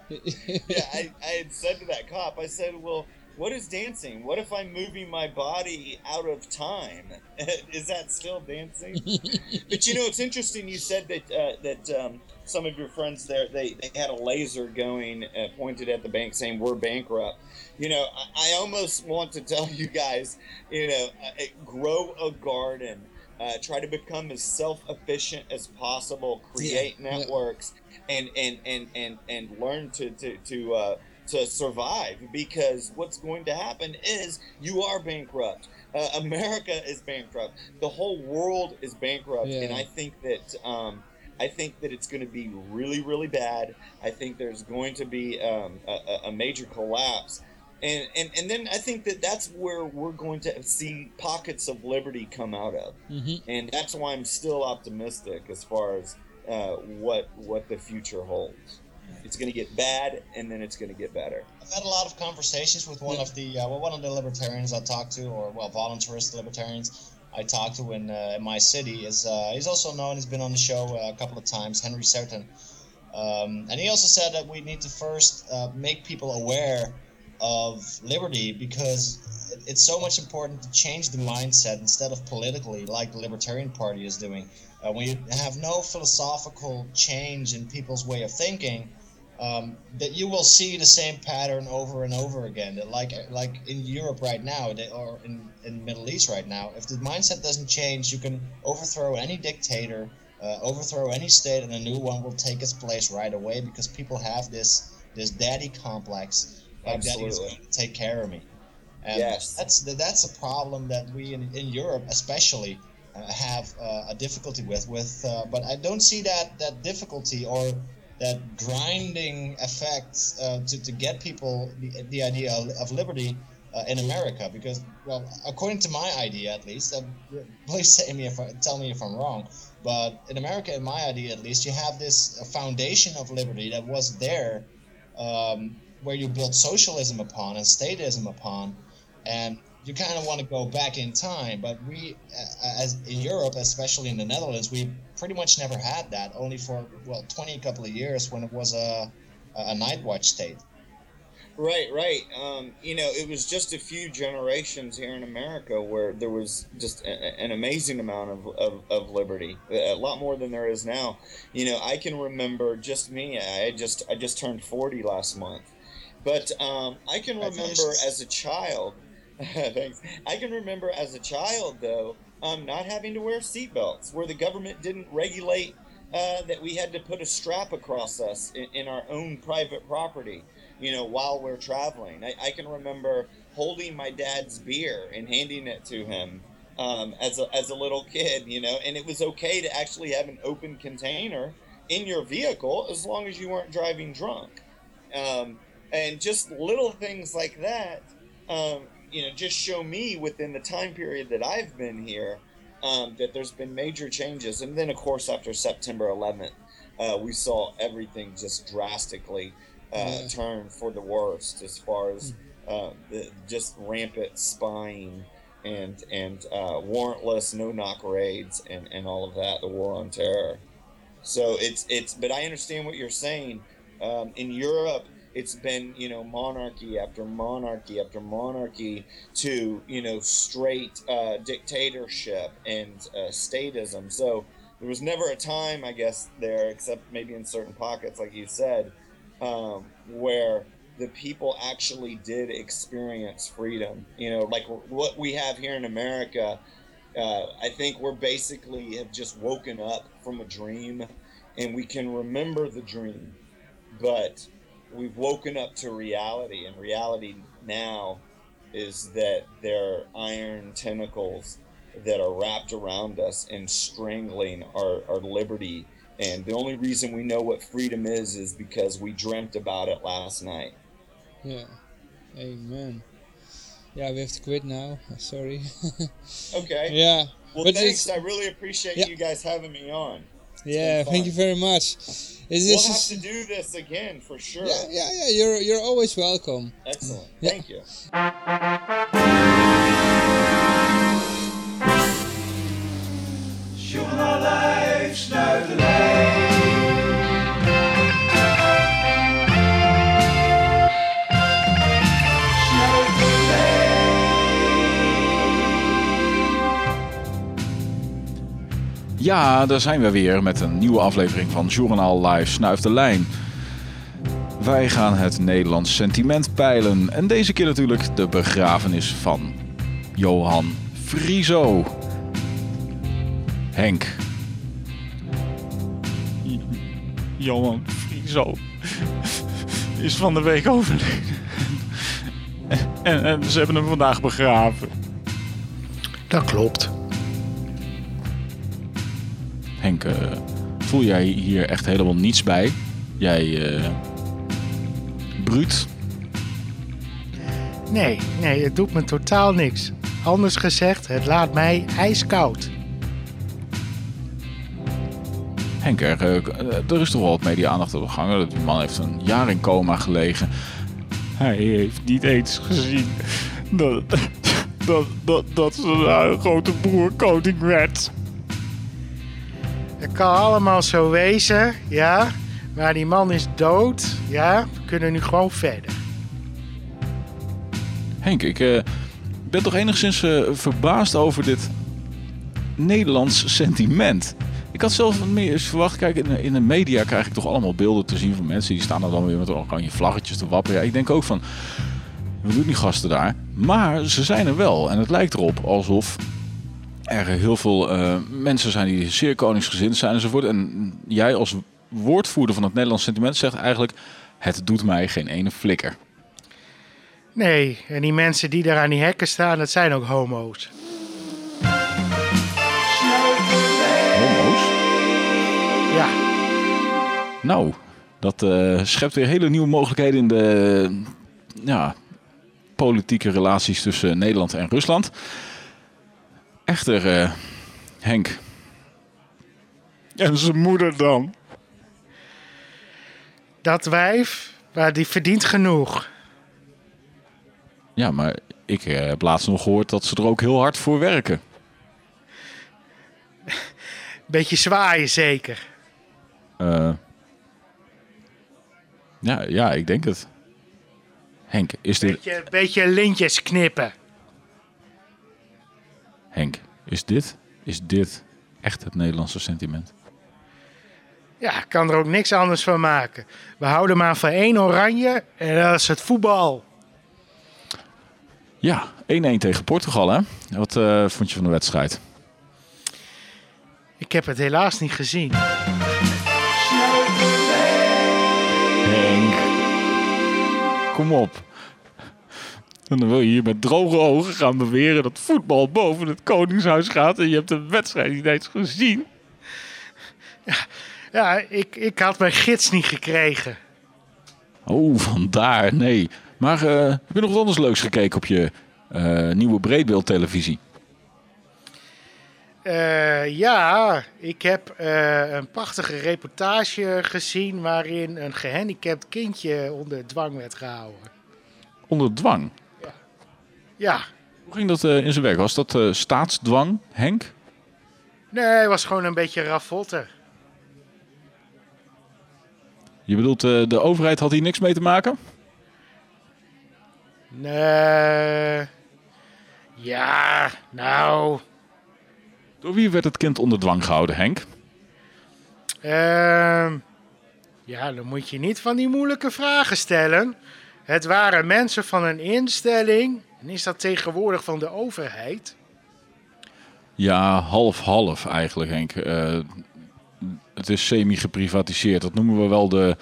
Yeah, I, I had said to that cop, I said, well, what is dancing? What if I'm moving my body out of time? is that still dancing? but you know, it's interesting. You said that uh, that um, some of your friends there they, they had a laser going uh, pointed at the bank saying we're bankrupt. You know, I, I almost want to tell you guys, you know, uh, grow a garden. Uh, try to become as self-efficient as possible. Create Yeah, yeah. networks, and and and and and learn to to to uh, to survive. Because what's going to happen is you are bankrupt. Uh, America is bankrupt. The whole world is bankrupt, and I think that. Um, I think that it's going to be really, really bad. I think there's going to be um, a- a major collapse. And, and, and then I think that that's where we're going to see pockets of liberty come out of. hmm And that's why I'm still optimistic as far as uh, what what the future holds. It's going to get bad, and then it's going to get better. I've had a lot of conversations with one of the uh, well, one of the libertarians I talked to, or well, voluntarist libertarians I talked to in, uh, in my city. Is uh, he's also known. He's been on the show uh, a couple of times. Henry Certain, um, and he also said that we need to first uh, make people aware of liberty because it's so much important to change the mindset instead of politically, like the Libertarian Party is doing. Uh, when you have no philosophical change in people's way of thinking, um, that you will see the same pattern over and over again. That like like in Europe right now, they, or in in Middle East right now, if the mindset doesn't change, you can overthrow any dictator, uh, overthrow any state, and a new one will take its place right away because people have this this daddy complex. Like daddy is Absolutely. going to take care of me. And Yes. that's that's a problem that we in, in Europe especially uh, have uh, a difficulty with. With uh, but I don't see that that difficulty or that grinding effect uh, to, to get people the, the idea of, liberty uh, in America because well according to my idea at least uh, please say me if I, tell me if I'm wrong but in America in my idea at least you have this foundation of liberty that was there um, where you built socialism upon and statism upon and you kind of want to go back in time but we as in Europe especially in the Netherlands we pretty much never had that only for well 20 couple of years when it was a a night watch state Right, right. Um, you know, it was just a few generations here in America where there was just a, an amazing amount of, of, of liberty, a lot more than there is now. You know, I can remember just me. I just I just turned forty last month, but um, I can remember as a child. thanks. I can remember as a child though, um, not having to wear seatbelts, where the government didn't regulate uh, that we had to put a strap across us in, in our own private property you know, while we're traveling. I, I can remember holding my dad's beer and handing it to him um, as, a, as a little kid, you know, and it was okay to actually have an open container in your vehicle as long as you weren't driving drunk. Um, and just little things like that, um, you know, just show me within the time period that I've been here um, that there's been major changes. And then, of course, after September 11th, uh, we saw everything just drastically uh, Yeah. turn for the worst as far as uh, the, just rampant spying and and uh, warrantless no knock raids and, and all of that the war on terror so it's it's but i understand what you're saying um, in europe it's been you know monarchy after monarchy after monarchy to you know straight uh, dictatorship and uh, statism so there was never a time i guess there except maybe in certain pockets like you said um, where the people actually did experience freedom. You know, like what we have here in America. Uh, I think we're basically have just woken up from a dream, and we can remember the dream, but we've woken up to reality, and reality now is that there are iron tentacles that are wrapped around us and strangling our, our liberty and the only reason we know what freedom is is because we dreamt about it last night. Yeah. Amen. Yeah, we have to quit now. Sorry. Okay. yeah. Well, But thanks. I really appreciate Yeah. you guys having me on. Yeah. Thank you very much. Is We'll this? have to do this again for sure. yeah, yeah, yeah. You're you're always welcome. Excellent. Yeah. Thank you. Ja, daar zijn we weer met een nieuwe aflevering van Journaal Live Snuif de Lijn. Wij gaan het Nederlands sentiment peilen. En deze keer natuurlijk de begrafenis van Johan Frieso. Henk. Johan Frieso is van de week overleden. En, en ze hebben hem vandaag begraven. Dat klopt. Henk, eh, voel jij hier echt helemaal niets bij? Jij, eh bruut. Nee, nee, het doet me totaal niks. Anders gezegd, het laat mij ijskoud. Henk, er, eh, er is toch wel wat media-aandacht op de gang. Die man heeft een jaar in coma gelegen. Hij heeft niet eens gezien dat, dat, dat, dat zijn grote broer koning werd. Het kan allemaal zo wezen, ja. Maar die man is dood, ja. We kunnen nu gewoon verder. Henk, ik eh, ben toch enigszins eh, verbaasd over dit Nederlands sentiment. Ik had zelf meer verwacht. Kijk, in de, in de media krijg ik toch allemaal beelden te zien van mensen die staan er dan weer met oranje vlaggetjes te wapperen. Ja, ik denk ook van, we doen die gasten daar. Maar ze zijn er wel. En het lijkt erop alsof er heel veel eh, mensen zijn die zeer koningsgezind zijn enzovoort. En jij als woordvoerder van het Nederlands sentiment zegt eigenlijk, het doet mij geen ene flikker. Nee, en die mensen die daar aan die hekken staan, dat zijn ook homo's. Homo's? Ja, Nou, dat eh, schept weer hele nieuwe mogelijkheden in de ja, politieke relaties tussen Nederland en Rusland. Echter, eh, Henk. En zijn moeder dan? dat wijf, maar die verdient genoeg. Ja, maar ik eh, heb laatst nog gehoord dat ze er ook heel hard voor werken. Beetje zwaaien zeker. Eh, ja, ja, ik denk het. Henk, is dit, Beetje, beetje lintjes knippen. Henk, is dit, is dit echt het Nederlandse sentiment? Ja, ik kan er ook niks anders van maken. We houden maar van één oranje en dat is het voetbal. Ja, 1-1 tegen Portugal, hè? Wat eh, vond je van de wedstrijd? Ik heb het helaas niet gezien. Henk. Kom op. En dan wil je hier met droge ogen gaan beweren dat voetbal boven het Koningshuis gaat. En je hebt de wedstrijd niet eens gezien. Ja, ik, ik had mijn gids niet gekregen. Oh, vandaar. Nee. Maar eh, heb je nog wat anders leuks gekeken op je eh, nieuwe breedbeeldtelevisie? Eh, ja, ik heb een prachtige reportage gezien waarin een gehandicapt kindje onder dwang werd gehouden. Onder dwang. Ja, Hoe ging dat eh, in zijn werk? Was dat eh, staatsdwang, Henk? nee, het was gewoon een beetje ravotten. Je bedoelt, eh, de overheid had hier niks mee te maken? Nee. Ja, nou. Door wie werd het kind onder dwang gehouden, Henk? ehm, ja, dan moet je niet van die moeilijke vragen stellen. Het waren mensen van een instelling. En is dat tegenwoordig van de overheid? Ja, half-half eigenlijk, Henk. Eh, het is semi-geprivatiseerd. Dat noemen we wel de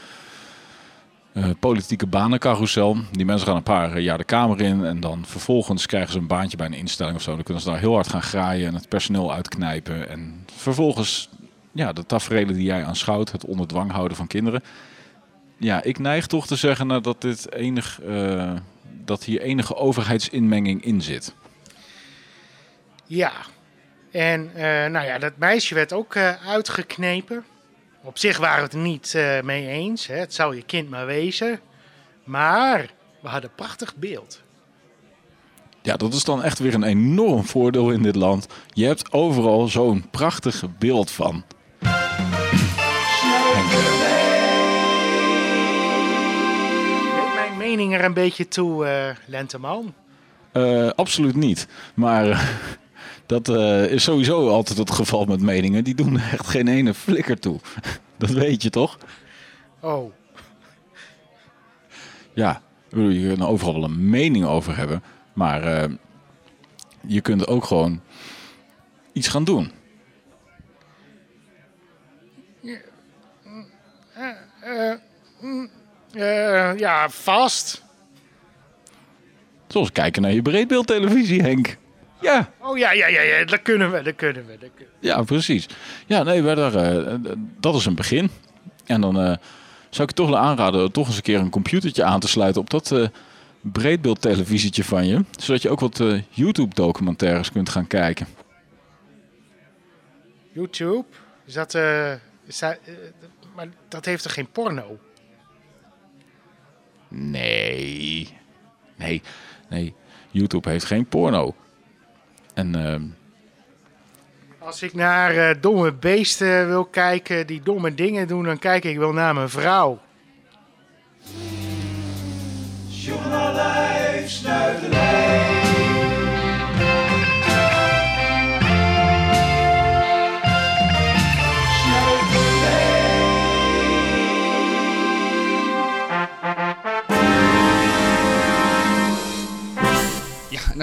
eh, politieke banencarousel. Die mensen gaan een paar jaar de Kamer in en dan vervolgens krijgen ze een baantje bij een instelling of zo. Dan kunnen ze daar heel hard gaan graaien en het personeel uitknijpen. En vervolgens, ja, de tafereelen die jij aanschouwt, het onder dwang houden van kinderen. Ja, ik neig toch te zeggen dat, dit enig, eh, dat hier enige overheidsinmenging in zit. Ja. En eh, nou ja, dat meisje werd ook eh, uitgeknepen. Op zich waren we het niet eh, mee eens. Hè. Het zou je kind maar wezen. Maar we hadden een prachtig beeld. Ja, dat is dan echt weer een enorm voordeel in dit land. Je hebt overal zo'n prachtig beeld van. Mening er een beetje toe, eh, Lenteman? Eh, absoluut niet. Maar eh, Dat is sowieso altijd het geval met meningen. Die doen echt geen ene flikker toe. Dat weet je toch? Oh, Ja, je kunt er overal wel een mening over hebben. Maar je kunt ook gewoon iets gaan doen. Eh, ja, vast. Zoals kijken naar je breedbeeldtelevisie, Henk. Ja, Oh ja, ja, ja, ja, dat kunnen we, dat kunnen we. Dat kunnen we. ja, precies. Ja, nee, maar daar, eh, dat is een begin. En dan eh, zou ik je toch wel aanraden toch eens een keer een computertje aan te sluiten op dat eh breedbeeldtelevisietje van je. Zodat je ook wat YouTube-documentaires kunt gaan kijken. YouTube, is dat, is dat maar dat heeft er geen porno? Nee. Nee, nee. YouTube heeft geen porno. En ehm, Als ik naar eh, domme beesten wil kijken die domme dingen doen, dan kijk ik wel naar mijn vrouw.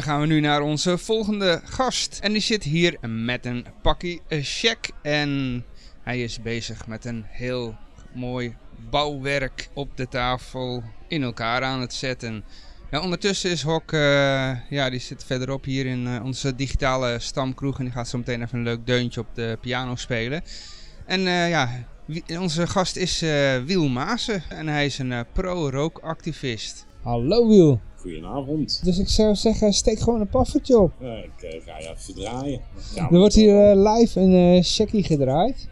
Gaan we nu naar onze volgende gast. En die zit hier met een pakje eh, check. En hij is bezig met een heel mooi bouwwerk op de tafel in elkaar aan het zetten. Ondertussen is Hok, eh, ja, die zit verderop hier in eh, onze digitale stamkroeg. En die gaat zo meteen even een leuk deuntje op de piano spelen. En eh, ja, onze gast is Wiel Maassen. En hij is een pro-rookactivist. Hallo Wiel. Goedenavond. Dus ik zou zeggen, steek gewoon een paffertje op. Ja, ik eh, ga je even draaien. Er wordt hier eh, live een eh checkie gedraaid.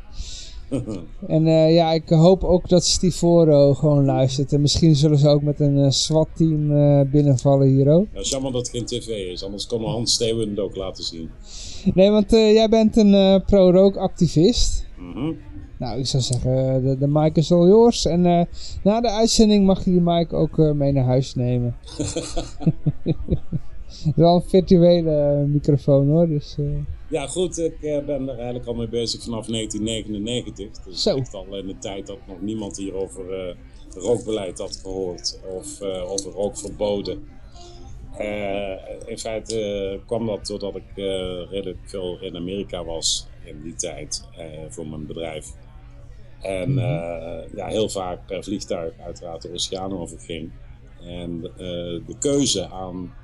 En ja, ik hoop ook dat Stivoro gewoon luistert. En misschien zullen ze ook met een SWAT-team binnenvallen hier ook. Ja, jammer dat het geen tv is, anders kon Hans Steeuwen het ook laten zien. Nee, want jij bent een pro-rook-activist. Mhm. Nou, ik zou zeggen, de, de mic is al yours. En eh, na de uitzending mag je die mic ook eh, mee naar huis nemen. Het is wel een virtuele eh, microfoon hoor, dus... eh, Ja, goed, ik eh, ben er eigenlijk al mee bezig vanaf 1999. Dus Zo. echt al in de tijd dat nog niemand hier over eh, rookbeleid had gehoord of eh, over rookverboden. Eh, in feite eh, kwam dat doordat ik eh, redelijk veel in Amerika was in die tijd eh, voor mijn bedrijf. En eh, ja, heel vaak per vliegtuig uiteraard de oceaan overging. En eh, de keuze aan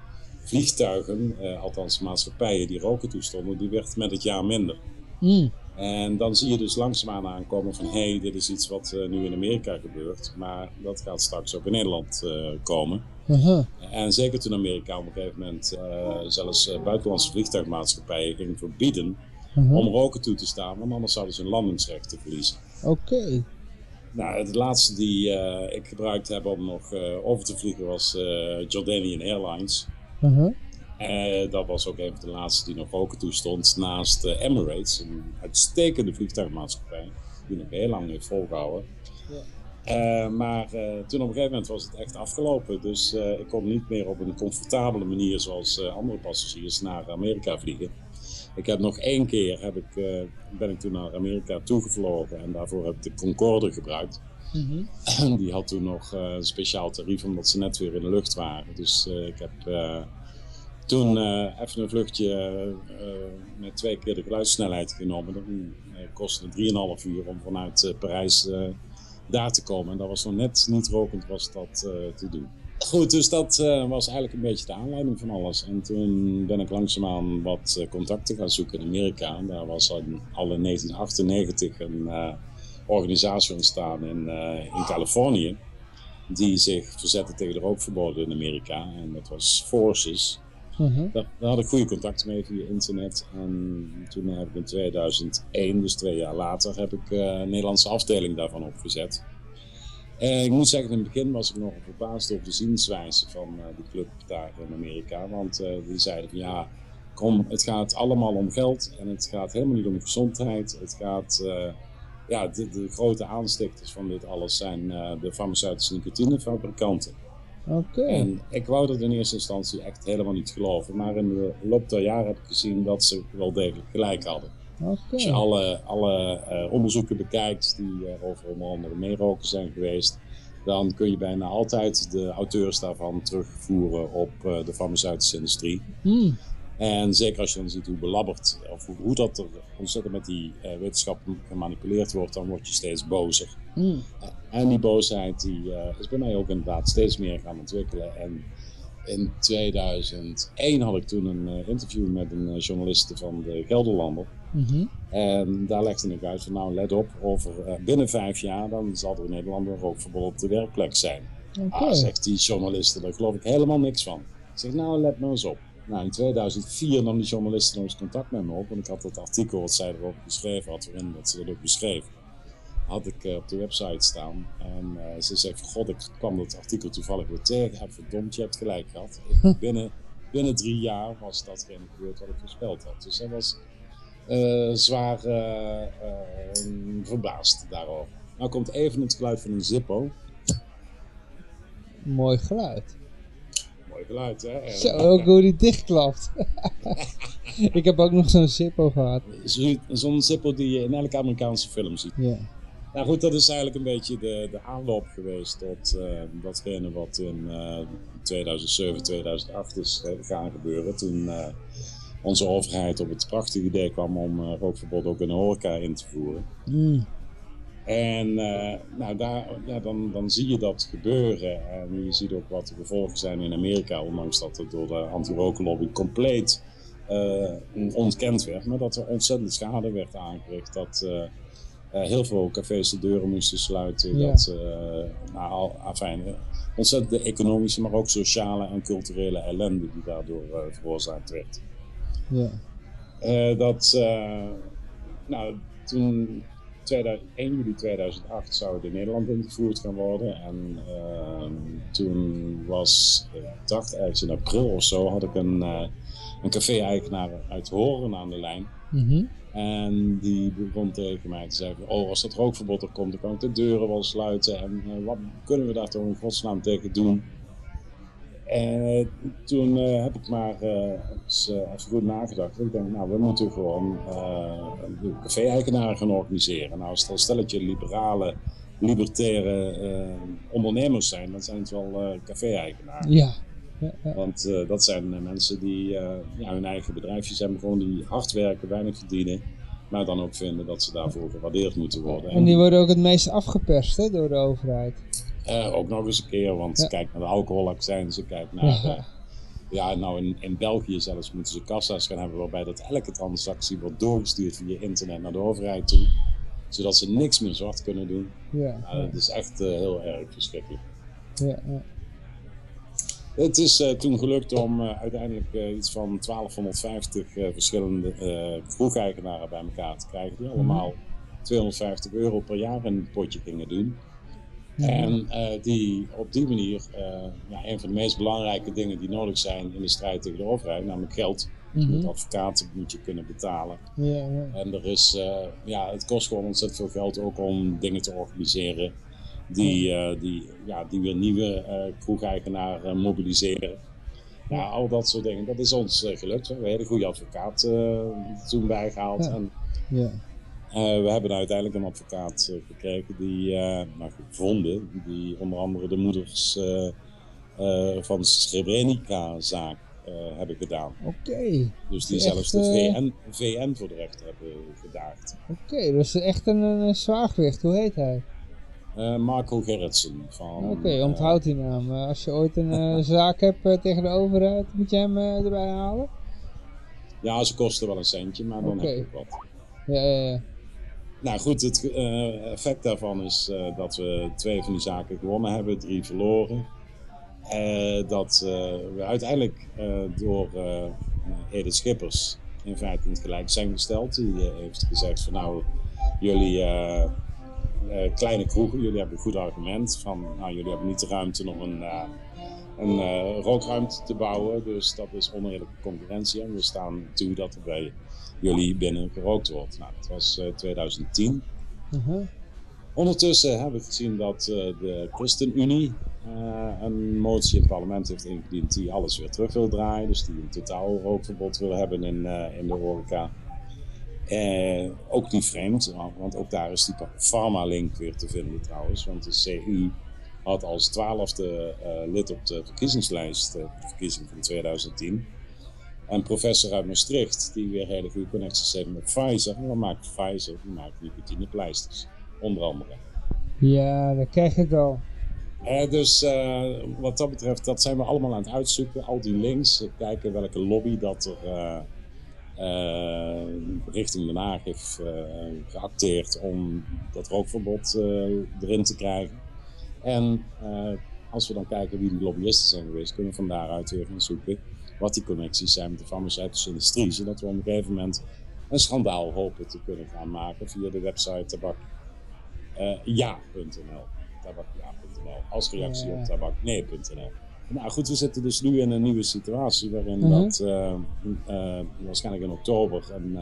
vliegtuigen, eh, althans maatschappijen die roken toestonden, die werd met het jaar minder. mm, En dan zie je dus langzaamaan aankomen van hé, hey, dit is iets wat nu in Amerika gebeurt, maar dat gaat straks ook in Nederland komen. aha. En zeker toen Amerika op een gegeven moment zelfs buitenlandse vliegtuigmaatschappijen ging verbieden aha. om roken toe te staan, want anders zouden ze hun landingsrechten verliezen. Oké. Nou, het laatste die eh, ik gebruikt heb om nog eh, over te vliegen was eh, Jordanian Airlines. aha. Eh, dat was ook een van de laatste die nog roken toestond. Naast Emirates, een uitstekende vliegtuigmaatschappij. Die nog heel lang heeft volgehouden. Eh, maar toen op een gegeven moment was het echt afgelopen. Dus ik kon niet meer op een comfortabele manier zoals andere passagiers naar Amerika vliegen. Ik heb nog één keer heb ik, eh, ben ik toen naar Amerika toegevlogen en daarvoor heb ik de Concorde gebruikt. Mhm. Die had toen nog eh, een speciaal tarief omdat ze net weer in de lucht waren. Dus eh, ik heb toen even een vluchtje met twee keer de geluidssnelheid genomen. Dat eh, kostte 3,5 uur om vanuit Parijs daar te komen. En dat was nog net niet rokend was dat te doen. Goed, dus dat eh, was eigenlijk een beetje de aanleiding van alles. En toen ben ik langzaamaan wat eh, contacten gaan zoeken in Amerika. En daar was al, al in 1998 een eh, organisatie ontstaan in, in Californië. Die zich verzette tegen de rookverboden in Amerika. En dat was Forces. aha. Daar, daar had ik goede contacten mee via internet. En toen heb ik in 2001, dus twee jaar later, heb ik een Nederlandse afdeling daarvan opgezet. Eh, ik moet zeggen, in het begin was ik nog verbaasd over de zienswijze van eh, die club daar in Amerika. Want eh, die zeiden van ja, kom, het gaat allemaal om geld en het gaat helemaal niet om gezondheid. Het gaat, ja, de, de grote aanstichters van dit alles zijn de farmaceutische nicotinefabrikanten. Oké. En ik wou dat in eerste instantie echt helemaal niet geloven. Maar in de loop der jaren heb ik gezien dat ze wel degelijk gelijk hadden. Als je alle, alle eh, onderzoeken bekijkt die er over onder andere meeroken zijn geweest, dan kun je bijna altijd de auteurs daarvan terugvoeren op eh, de farmaceutische industrie. Hmm. En zeker als je dan ziet hoe belabberd, of hoe, hoe dat er ontzettend met die eh, wetenschap gemanipuleerd wordt, dan word je steeds bozer. Hmm. En die boosheid die, eh, is bij mij ook inderdaad steeds meer gaan ontwikkelen. En in 2001 had ik toen een eh, interview met een eh, journaliste van de Gelderlander. Mhm. En daar legde ik uit van nou let op, over eh, binnen vijf jaar dan zal er in Nederland een rookverbod op de werkplek zijn. Oké. Ah, zegt die journaliste, daar geloof ik helemaal niks van. Ik zeg nou let maar eens op. Nou, in 2004 nam die journalist nog eens contact met me op. Want ik had het artikel wat zij erover geschreven had, waarin dat ze dat ook beschreef. Had ik eh, op de website staan. En eh, ze zei van god, ik kwam dat artikel toevallig weer tegen. Ja, verdomd, je hebt gelijk gehad. binnen, binnen drie jaar was datgene gebeurd wat ik voorspeld had. Dus hij was eh, zwaar verbaasd daarover. Nou komt even het geluid van een Zippo. Mooi geluid. Mooi geluid, hè? Zo, ook hoe die dichtklapt. ik heb ook nog zo'n Zippo gehad. Zo- Zo'n Zippo die je in elke Amerikaanse film ziet. Ja. Nou goed, dat is eigenlijk een beetje de, de aanloop geweest tot eh, datgene wat in eh, 2007, 2008 is eh, gaan gebeuren. Toen eh, onze overheid op het prachtige idee kwam om eh, rookverbod ook in de horeca in te voeren. Hmm. En eh, nou, daar, ja, dan, dan zie je dat gebeuren. En je ziet ook wat de gevolgen zijn in Amerika, ondanks dat het door de anti-rokenlobby compleet eh, ontkend werd. Maar dat er ontzettend schade werd aangericht. Dat eh, eh, heel veel cafés de deuren moesten sluiten. Ja. Dat, eh nou, al, afijn, eh, ontzettend economische, maar ook sociale en culturele ellende die daardoor eh, veroorzaakt werd. Ja. Eh, dat, eh, nou, toen 2000 1 juli 2008 zou het in Nederland ingevoerd gaan worden. En ehm, toen was, ik dacht ergens in april of zo, had ik een, eh, een café-eigenaar uit Horen aan de lijn. Mhm. En die begon tegen mij te zeggen: Oh, als dat rookverbod er komt, dan kan ik de deuren wel sluiten. En eh, wat kunnen we daar toch in godsnaam tegen doen? En toen eh, heb ik maar eh, eens, eh, even goed nagedacht. Ik denk, nou, we moeten gewoon eh, de café-eigenaren gaan organiseren. Nou, als het een stelletje liberale, libertaire eh, ondernemers zijn, dan zijn het wel eh café-eigenaren. Ja. Ja. Want eh, dat zijn eh, mensen die eh, ja, hun eigen bedrijfjes hebben, gewoon die hard werken, weinig verdienen. Maar dan ook vinden dat ze daarvoor gewaardeerd moeten worden. En die worden ook het meest afgeperst hè, door de overheid. Ook nog eens een keer, want Ja. kijk naar de alcoholaccijnzen, kijk naar... Ja. ja, nou in, in België zelfs moeten ze kassa's gaan hebben waarbij dat elke transactie wordt doorgestuurd via internet naar de overheid toe. Zodat ze niks meer zwart kunnen doen. Ja. Dat is echt heel erg verschrikkelijk. Ja. Het is eh, toen gelukt om eh, uiteindelijk eh, iets van 1250 eh, verschillende kroegeigenaren bij elkaar te krijgen. Die allemaal 250 euro per jaar in het potje gingen doen. En die op die manier ja, een van de meest belangrijke dingen die nodig zijn in de strijd tegen de overheid, namelijk geld. Mhm. Met advocaten moet je kunnen betalen. Ja. En er is, ja, het kost gewoon ontzettend veel geld ook om dingen te organiseren die, eh, die, ja, die weer nieuwe eh kroegeigenaren mobiliseren. Ja, al dat soort dingen. Dat is ons eh, gelukt. We hebben een hele goede advocaat eh, toen bijgehaald. Ja. En, ja. eh, we hebben uiteindelijk een advocaat eh, gekregen die, eh, nou, gevonden, die onder andere de moeders eh, eh, van de Srebrenica-zaak eh, hebben gedaan. Oké. Dus die zelfs de eh, VN, VN voor de rechter hebben gedaagd. Oké, dat is echt een, een zwaargewicht. Hoe heet hij? Eh, Marco Gerritsen van... Oké, eh, onthoud die naam. Eh, als je ooit een zaak hebt tegen de overheid, moet je hem erbij halen? ja, ze kosten wel een centje, maar dan heb je ook wat. Ja, ja, ja. Nou goed, het effect daarvan is dat we twee van die zaken gewonnen hebben, drie verloren. Dat we uiteindelijk door Edith Schippers in feite in het gelijk zijn gesteld. Die heeft gezegd van nou, jullie eh, kleine kroegen, jullie hebben een goed argument. Van nou, jullie hebben niet de ruimte om een, eh, een eh, rookruimte te bouwen. Dus dat is oneerlijke concurrentie. En we staan toe dat er bij jullie binnen gerookt wordt. Nou, dat was eh, 2010. Uh-huh. Ondertussen hebben we gezien dat de ChristenUnie een motie in het parlement heeft ingediend die alles weer terug wil draaien. Dus die een totaal rookverbod wil hebben in, in de horeca. Ook niet vreemd, want ook daar is die pharma-link weer te vinden trouwens. Want de CU had als twaalfde lid op de verkiezingslijst, de verkiezing van 2010, een professor uit Maastricht die weer hele goede connecties heeft met Pfizer. En wat maakt Pfizer? Die maakt nicotinepleisters onder andere. Ja, dan krijg het al. Uh, dus uh, wat dat betreft, dat zijn we allemaal aan het uitzoeken. Al die links, kijken welke lobby dat er uh, richting Den Haag heeft geacteerd om dat rookverbod erin te krijgen. En als we dan kijken wie die lobbyisten zijn geweest, kunnen we van daaruit weer gaan zoeken wat die connecties zijn met de farmaceutische industrie. Zodat we op een gegeven moment een schandaal hopen te kunnen gaan maken via de website tabak uh, ja.nl. Tabakja.nl. Als reactie op tabaknee.nl. Nou goed, we zitten dus nu in een nieuwe situatie waarin -huh. dat uh, uh, waarschijnlijk in oktober een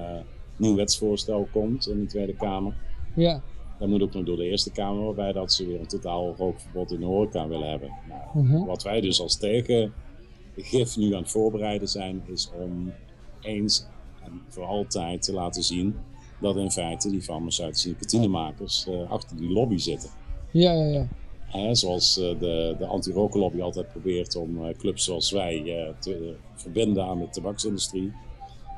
nieuw wetsvoorstel komt in de Tweede Kamer. Ja. Dat moet ook nog door de Eerste Kamer, waarbij dat ze weer een totaal rookverbod in de horeca willen hebben. Nou, -huh. Wat wij dus als tegengif nu aan het voorbereiden zijn, is om eens en voor altijd te laten zien dat in feite die farmaceutische nicotinemakers achter die lobby zitten. Ja, ja, ja. Zoals uh, de, de anti-rokenlobby altijd probeert om clubs zoals wij te verbinden aan de tabaksindustrie,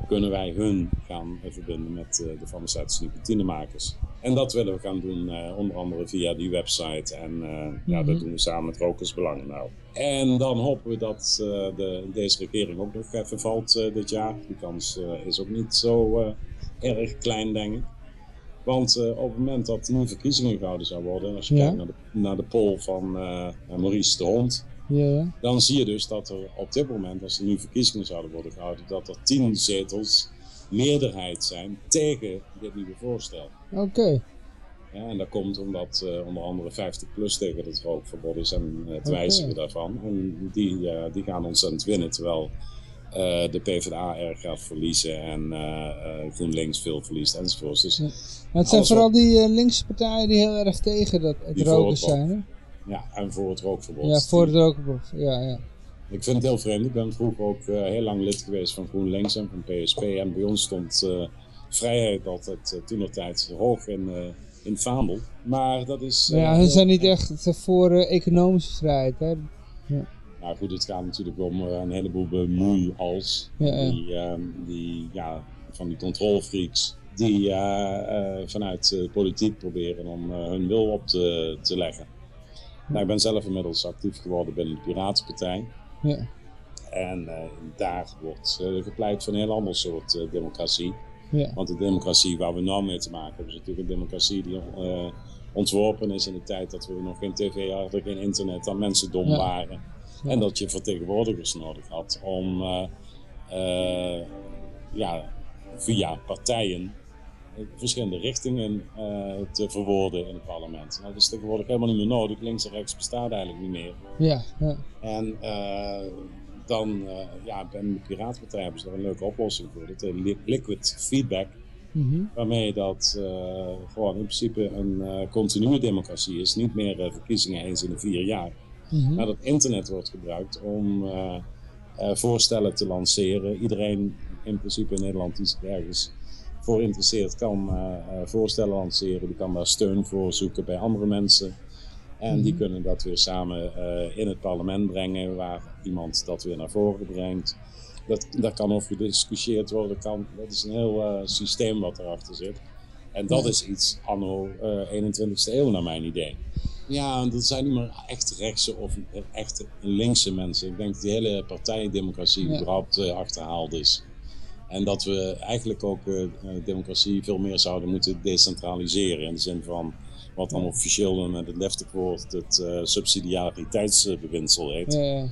kunnen wij hun gaan verbinden met de farmaceutische nicotinemakers. En dat willen we gaan doen, onder andere via die website. En mm -hmm. ja, dat doen we samen met Rokersbelangen nou. En dan hopen we dat de, deze regering ook nog even valt dit jaar. Die kans is ook niet zo erg klein, denk ik. Want uh, op het moment dat er nieuwe verkiezingen gehouden zou worden, als je ja. kijkt naar de, naar de poll van uh, Maurice de Hond, ja, dan zie je dus dat er op dit moment, als er nieuwe verkiezingen zouden worden gehouden, dat er tien zetels meerderheid zijn tegen dit nieuwe voorstel. Oké. Okay. Ja, en dat komt omdat uh, onder andere 50 plus tegen het rookverbod is en het okay. wijzigen daarvan. En die, die gaan ontzettend winnen, terwijl de PvdA erg gaat verliezen en uh, GroenLinks veel verliest enzovoort. Dus ja. het zijn vooral die uh, linkse partijen die heel erg tegen dat het roken zijn. Hè? Ja, en voor het rookverbod. Ja, voor het rookverbod. Ja, ja. Ik vind het heel vreemd. Ik ben vroeger ook heel lang lid geweest van GroenLinks en van PSP. En bij ons stond vrijheid altijd toen nog tijd hoog in, in het vaandel. Maar dat is... ja, ze zijn niet echt voor economische vrijheid. Hè? Ja. Nou goed, het gaat natuurlijk om een heleboel bemoei als ja. Die, uh, die, ja, van die controlfreaks die uh, uh, vanuit de politiek proberen om hun wil op te, te leggen. Nou, ik ben zelf inmiddels actief geworden binnen de Piratenpartij. Ja. En daar wordt gepleit voor een heel ander soort democratie. Ja. Want de democratie waar we nou mee te maken hebben, is natuurlijk een democratie die ontworpen is in de tijd dat we nog geen tv hadden, geen internet, dat mensen dom Ja. waren. En dat je vertegenwoordigers nodig had om uh, uh, ja, via partijen verschillende richtingen uh, te verwoorden in het parlement. Nou, dat is tegenwoordig helemaal niet meer nodig. Links en rechts bestaat eigenlijk niet meer. Ja, ja. En dan, ja, bij de Piratenpartij hebben ze daar een leuke oplossing voor. Dat heet liquid feedback. Mhm. Waarmee dat gewoon in principe een continue democratie is. Niet meer verkiezingen eens in de vier jaar. Mhm. Maar dat internet wordt gebruikt om uh, uh, voorstellen te lanceren. Iedereen in principe in Nederland die zich ergens voor interesseert kan uh, voorstellen lanceren. Die kan daar steun voor zoeken bij andere mensen. En die kunnen dat weer samen in het parlement brengen, waar iemand dat weer naar voren brengt. Dat, daar kan over gediscussieerd worden. Kan, dat is een heel systeem wat erachter zit. En dat is iets anno 21ste eeuw naar mijn idee. Ja, dat zijn niet meer echt rechtse of echt linkse mensen. Ik denk dat die hele partijdemocratie Ja. überhaupt uh, achterhaald is. En dat we eigenlijk ook uh, democratie veel meer zouden moeten decentraliseren. In de zin van wat dan officieel met het deftig woord het uh, subsidiariteitsbeginsel heet. Ja, ja.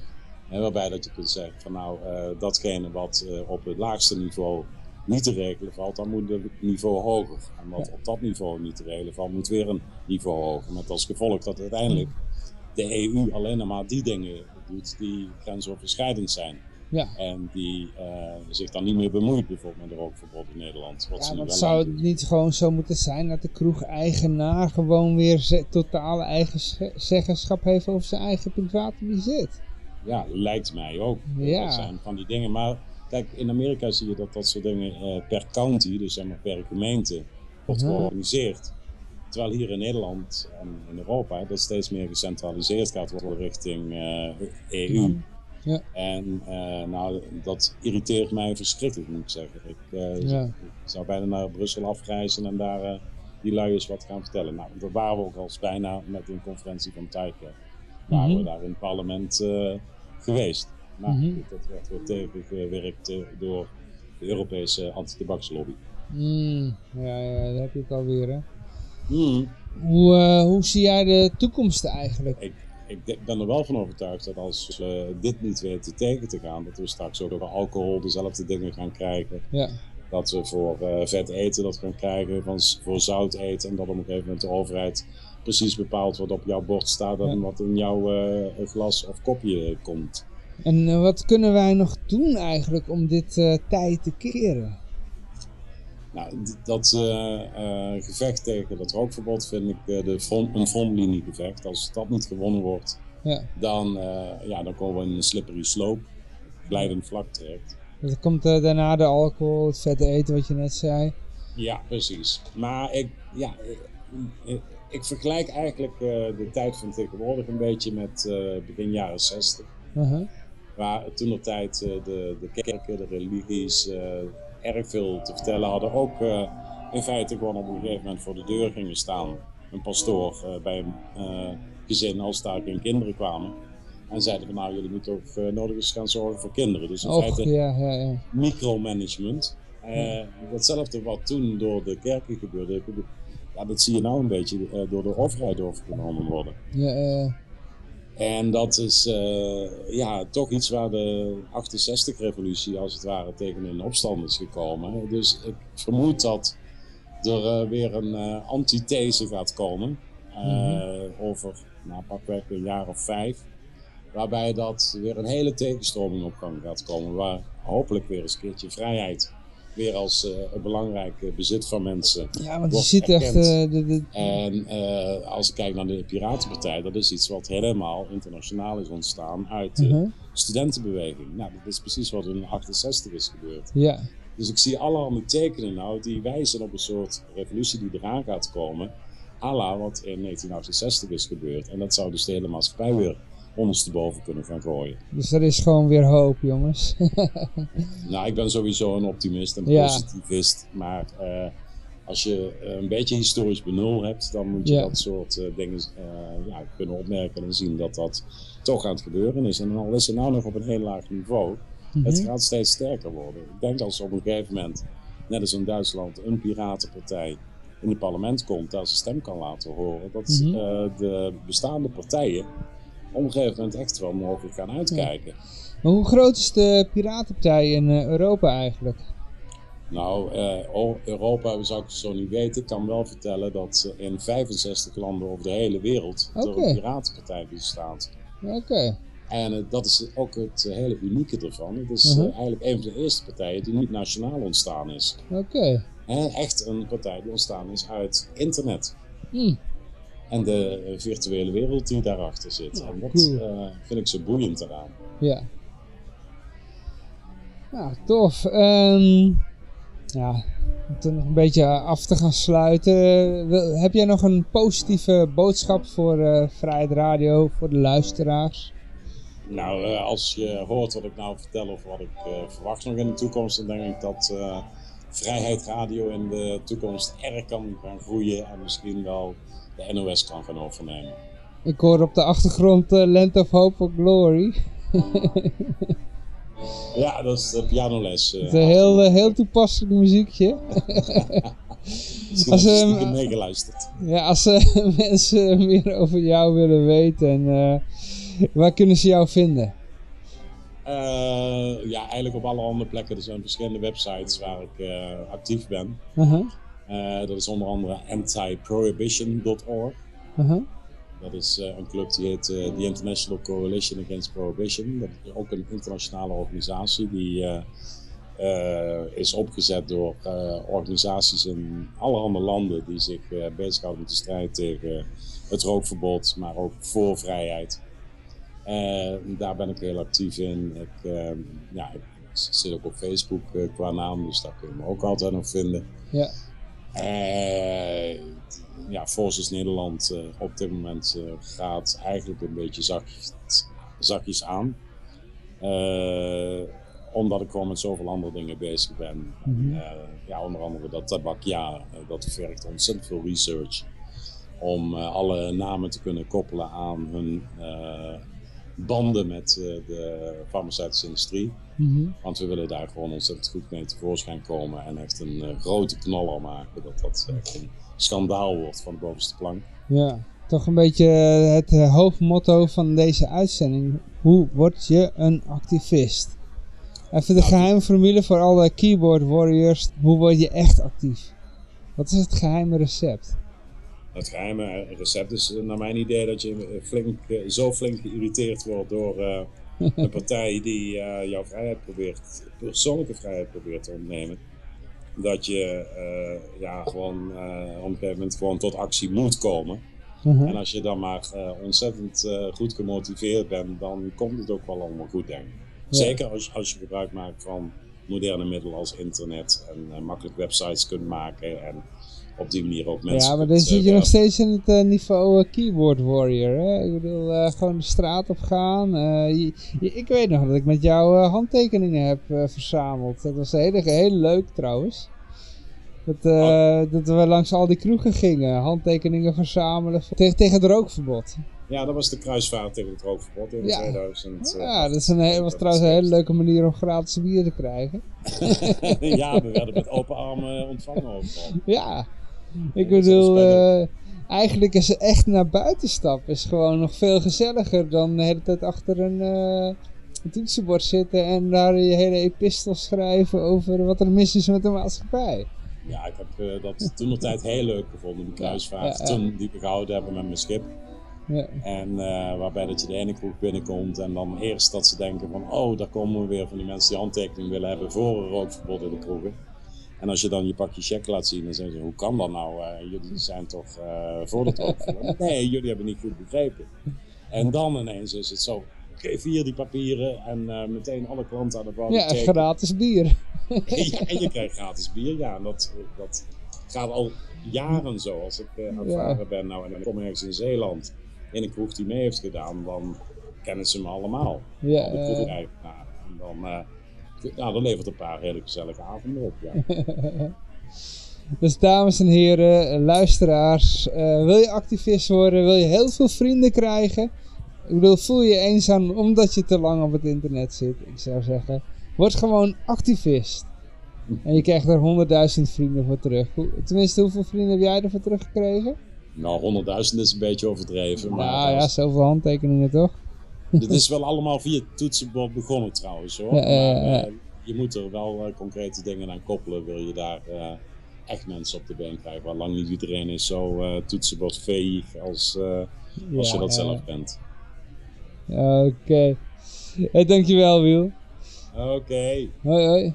En waarbij dat je kunt zeggen van nou, datgene wat op het laagste niveau niet te regelen valt, dan moet het niveau hoger. En wat op dat niveau niet te regelen valt, moet weer een niveau hoger. Met als gevolg dat uiteindelijk de EU alleen maar die dingen doet die grensoverschrijdend zijn. Ja. En die eh, zich dan niet meer bemoeit bijvoorbeeld met een rookverbod in Nederland. Wat Ja, want zou het niet gewoon zo moeten zijn dat de kroeg-eigenaar gewoon weer totale eigen ze- zeggenschap heeft over zijn eigen private bezit? Ja, lijkt mij ook. Ja. Dat zijn van die dingen. Maar kijk, in Amerika zie je dat dat soort dingen eh, per county, dus zeg maar per gemeente, wordt georganiseerd. Terwijl hier in Nederland en in Europa dat steeds meer gecentraliseerd gaat worden richting eh, EU. Mhm. Ja. En eh, nou, dat irriteert mij verschrikkelijk, moet ik zeggen. Ik, eh, Ja. zou bijna naar Brussel afreizen en daar eh, die lui eens wat gaan vertellen. Nou, daar waren we ook al bijna met een conferentie van Tijken. Waren Mhm. we daar in het parlement eh, geweest. Maar Mhm. dat werd weer tegengewerkt eh, door de Europese antitabaxlobby. Hmm, ja, ja, daar heb je het alweer, hè. Hoe, eh, hoe zie jij de toekomst eigenlijk? Ik, ik ben er wel van overtuigd dat als we dit niet weten tegen te gaan, dat we straks ook over alcohol dezelfde dingen gaan krijgen. Ja. Dat we voor eh, vet eten dat gaan krijgen, van, voor zout eten. En dat op een gegeven moment de overheid precies bepaalt wat op jouw bord staat en Ja. wat in jouw glas of kopje komt. En eh, wat kunnen wij nog doen eigenlijk om dit eh tijd te keren? Nou, dat eh, gevecht tegen dat rookverbod vind ik de front, een frontliniegevecht. Als dat niet gewonnen wordt, Ja. dan, ja, dan komen we in een slippery slope, glijdend vlak terecht. Dus er komt daarna de alcohol, het vette eten wat je net zei. Ja, precies. Maar ik, ja, ik, vergelijk eigenlijk de tijd van tegenwoordig een beetje met begin jaren 60. Uh-huh. Waar toen de tijd eh, de, de kerken, de religies eh, erg veel te vertellen hadden. Ook eh, in feite gewoon op een gegeven moment voor de deur gingen staan. Een pastoor bij een gezin als daar geen kinderen kwamen. En zeiden van nou, jullie moeten ook eh, nodig eens gaan zorgen voor kinderen. Dus in Och, feite ja, ja, ja. micromanagement. Eh datzelfde wat toen door de kerken gebeurde, ja, dat zie je nou een beetje door de overheid overgenomen worden. ja En dat is eh, ja, toch iets waar de 68-revolutie als het ware tegen in opstand is gekomen. Dus ik vermoed dat er eh, weer een eh, antithese gaat komen Mhm. over nou, pakweg een jaar of vijf. Waarbij dat weer een hele tegenstroming op gang gaat komen. Waar hopelijk weer eens een keertje vrijheid weer als eh, een belangrijk eh, bezit van mensen ja, want je ziet echt... erkend. eh, de, de, En eh, als ik kijk naar de Piratenpartij, dat is iets wat helemaal internationaal is ontstaan uit de Mhm. studentenbeweging. Nou, dat is precies wat in 68 is gebeurd. ja. Dus ik zie allerhande tekenen nou die wijzen op een soort revolutie die eraan gaat komen. à la wat in 1968 is gebeurd. En dat zou dus de hele maatschappij weer ondersteboven kunnen gaan gooien. Dus er is gewoon weer hoop, jongens. Nou, ik ben sowieso een optimist en Ja. positivist. Maar eh, als je eh, een beetje historisch benul hebt, dan moet je Ja. dat soort eh, dingen ja, kunnen opmerken en zien dat dat toch aan het gebeuren is. En al is het nou nog op een heel laag niveau, het Mhm. gaat steeds sterker worden. Ik denk als op een gegeven moment, net als in Duitsland, een piratenpartij in het parlement komt, daar zijn stem kan laten horen, dat Mhm. de bestaande partijen op een gegeven moment echt wel mogelijk gaan uitkijken. Maar hoe groot is de Piratenpartij in eh, Europa eigenlijk? Nou, eh, Europa zou ik zo niet weten. Ik kan wel vertellen dat ze in 65 landen over de hele wereld er Oké. een piratenpartij bestaat. Oké. En eh, dat is ook het hele unieke ervan. Het is eh, eigenlijk een van de eerste partijen die niet nationaal ontstaan is. Oké. Hè, echt een partij die ontstaan is uit internet. Hm. En de virtuele wereld die daarachter zit. en dat eh, vind ik zo boeiend eraan. Ja. Nou, tof. Ehm, ja, om het nog een beetje af te gaan sluiten. wil- heb jij nog een positieve boodschap voor eh Vrijheid Radio, voor de luisteraars? Nou, eh, als je hoort wat ik nou vertel of wat ik verwacht nog in de toekomst, dan denk ik dat Vrijheid Radio in de toekomst erg kan gaan groeien en misschien wel de NOS kan gaan overnemen. Ik hoor op de achtergrond eh, Land of Hope for Glory. Ja, dat is de pianoles. eh, Het is een heel, eh, heel toepasselijk muziekje. Als, heb je ehm, meegeluisterd. Ja, als mensen meer over jou willen weten, eh, waar kunnen ze jou vinden? Ja, eigenlijk op alle andere plekken. Er zijn verschillende websites waar ik actief ben. Eh, dat is onder andere antiprohibition.org. Uh-huh. Dat is een club die heet de International Coalition Against Prohibition. Dat is ook een internationale organisatie die is opgezet door organisaties in allerhande landen die zich bezighouden met de strijd tegen het rookverbod, maar ook voor vrijheid. daar ben ik heel actief in. Ik, ja, ik zit ook op Facebook qua naam, dus daar kun je me ook altijd nog vinden. Ja. Uh, ja, Forces Nederland uh, op dit moment uh, gaat eigenlijk een beetje zacht, zachtjes aan. omdat ik gewoon met zoveel andere dingen bezig ben. Mhm. en, ja, onder andere dat tabak, ja, dat vergt ontzettend veel research. Om alle namen te kunnen koppelen aan hun banden met de farmaceutische industrie. Mhm. Want we willen daar gewoon ontzettend goed mee tevoorschijn komen en echt een uh, grote knaller maken. Dat dat echt een schandaal wordt van de bovenste plank. Ja, toch een beetje het uh, hoofdmotto van deze uitzending. Hoe word je een activist? Even de geheime formule voor alle keyboard warriors. Hoe word je echt actief? Wat is het geheime recept? Het geheime recept is naar mijn idee dat je flink, zo flink geïrriteerd wordt door uh, een partij die uh, jouw vrijheid probeert, persoonlijke vrijheid probeert te ontnemen. Dat je uh, ja, gewoon op een gegeven moment gewoon tot actie moet komen. -huh. En als je dan maar ontzettend goed gemotiveerd bent, dan komt het ook wel allemaal goed, denk ik. Ja. Zeker als, als je gebruik maakt van moderne middelen als internet en makkelijk websites kunt maken en op die manier ook mensen. Ja, maar dan zit je nog steeds in het uh, niveau uh, keyboard warrior. Hè? Ik bedoel, uh, gewoon de straat op gaan. Je, je, ik weet nog dat ik met jou handtekeningen heb verzameld. Dat was heel, heel leuk trouwens. Dat, oh. dat we langs al die kroegen gingen, handtekeningen verzamelen tegen, tegen het rookverbod. Ja, dat was de kruisvaart tegen het rookverbod in ja. 2000. Ja, dat is een, was trouwens een hele leuke manier om gratis bier te krijgen. ja, we werden met open armen ontvangen overal. Ja, ik bedoel, uh, eigenlijk is echt naar buiten stappen is gewoon nog veel gezelliger dan de hele tijd achter een, uh, een toetsenbord zitten en daar je hele epistel schrijven over wat er mis is met de maatschappij. Ja, ik heb uh, dat toen nog tijd heel leuk gevonden, die kruisvaart, ja, ja, ja. toen die we gehouden hebben met mijn schip. Ja. En waarbij dat je de ene kroeg binnenkomt en dan eerst dat ze denken van, oh, daar komen we weer van die mensen die handtekening willen hebben voor een rookverbod in de kroegen. En als je dan je pakje check laat zien, dan zeggen ze, hoe kan dat nou? Uh, jullie zijn toch uh, voor het rookverbod? nee, jullie hebben niet goed begrepen. En dan ineens is het zo, geef hier die papieren en uh, meteen alle klanten aan de bouw. Ja, gratis bier. ja, en je krijgt gratis bier, ja. En dat, dat gaat al jaren zo. Als ik aan het varen ja. ben nou, en ik kom ergens in Zeeland in een kroeg die mee heeft gedaan, dan kennen ze me allemaal. Ja, Al de kroegeigenaren. En dan... Nou, dat levert een paar hele gezellige avonden op, ja. dus dames en heren, luisteraars, uh, wil je activist worden, wil je heel veel vrienden krijgen? Ik bedoel, voel je eenzaam omdat je te lang op het internet zit? Ik zou zeggen, word gewoon activist. En je krijgt er honderdduizend vrienden voor terug. Tenminste, hoeveel vrienden heb jij ervoor teruggekregen? Nou, honderdduizend is een beetje overdreven. Maar ja, zoveel handtekeningen toch? Dit is wel allemaal via het toetsenbord begonnen trouwens hoor. Maar uh, je moet er wel uh, concrete dingen aan koppelen. Wil je daar uh, echt mensen op de been krijgen. Waar lang niet iedereen is zo toetsenbordveeg als, als Ja, je dat zelf bent. Oké. Hey, dankjewel Wiel. Oké. Hoi hoi.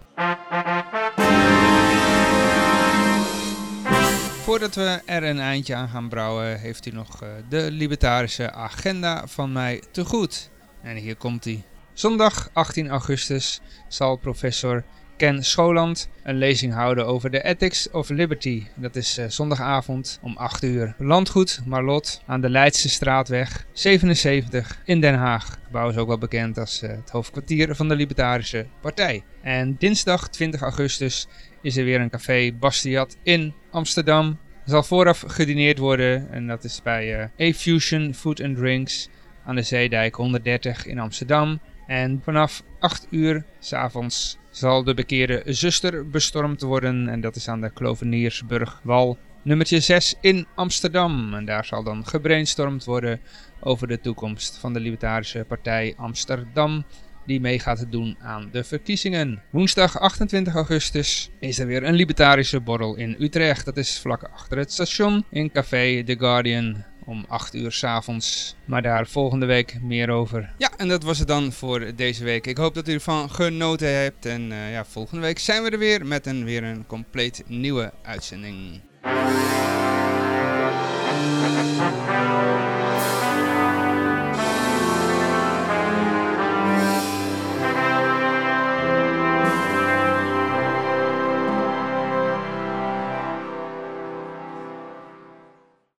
Voordat we er een eindje aan gaan brouwen, heeft u nog uh, de libertarische agenda van mij te goed. En hier komt hij. Zondag 18 augustus zal professor Ken Scholand een lezing houden over de Ethics of Liberty. Dat is uh, zondagavond om 8 uur. Landgoed Marlot aan de Leidse straatweg 77 in Den Haag. Het is ook wel bekend als uh, het hoofdkwartier van de Libertarische Partij. En dinsdag 20 augustus is er weer een café Bastiat in Amsterdam. Er zal vooraf gedineerd worden en dat is bij uh, A-Fusion Food and Drinks aan de Zeedijk 130 in Amsterdam. En vanaf 8 uur s'avonds zal de bekeerde zuster bestormd worden en dat is aan de Kloveniersburgwal nummertje 6 in Amsterdam. En daar zal dan gebrainstormd worden over de toekomst van de Libertarische Partij Amsterdam die mee gaat doen aan de verkiezingen. Woensdag 28 augustus is er weer een libertarische borrel in Utrecht. Dat is vlak achter het station in Café The Guardian om 8 uur s'avonds. Maar daar volgende week meer over. Ja, en dat was het dan voor deze week. Ik hoop dat u ervan genoten hebt. En uh, ja, volgende week zijn we er weer met een, weer een compleet nieuwe uitzending.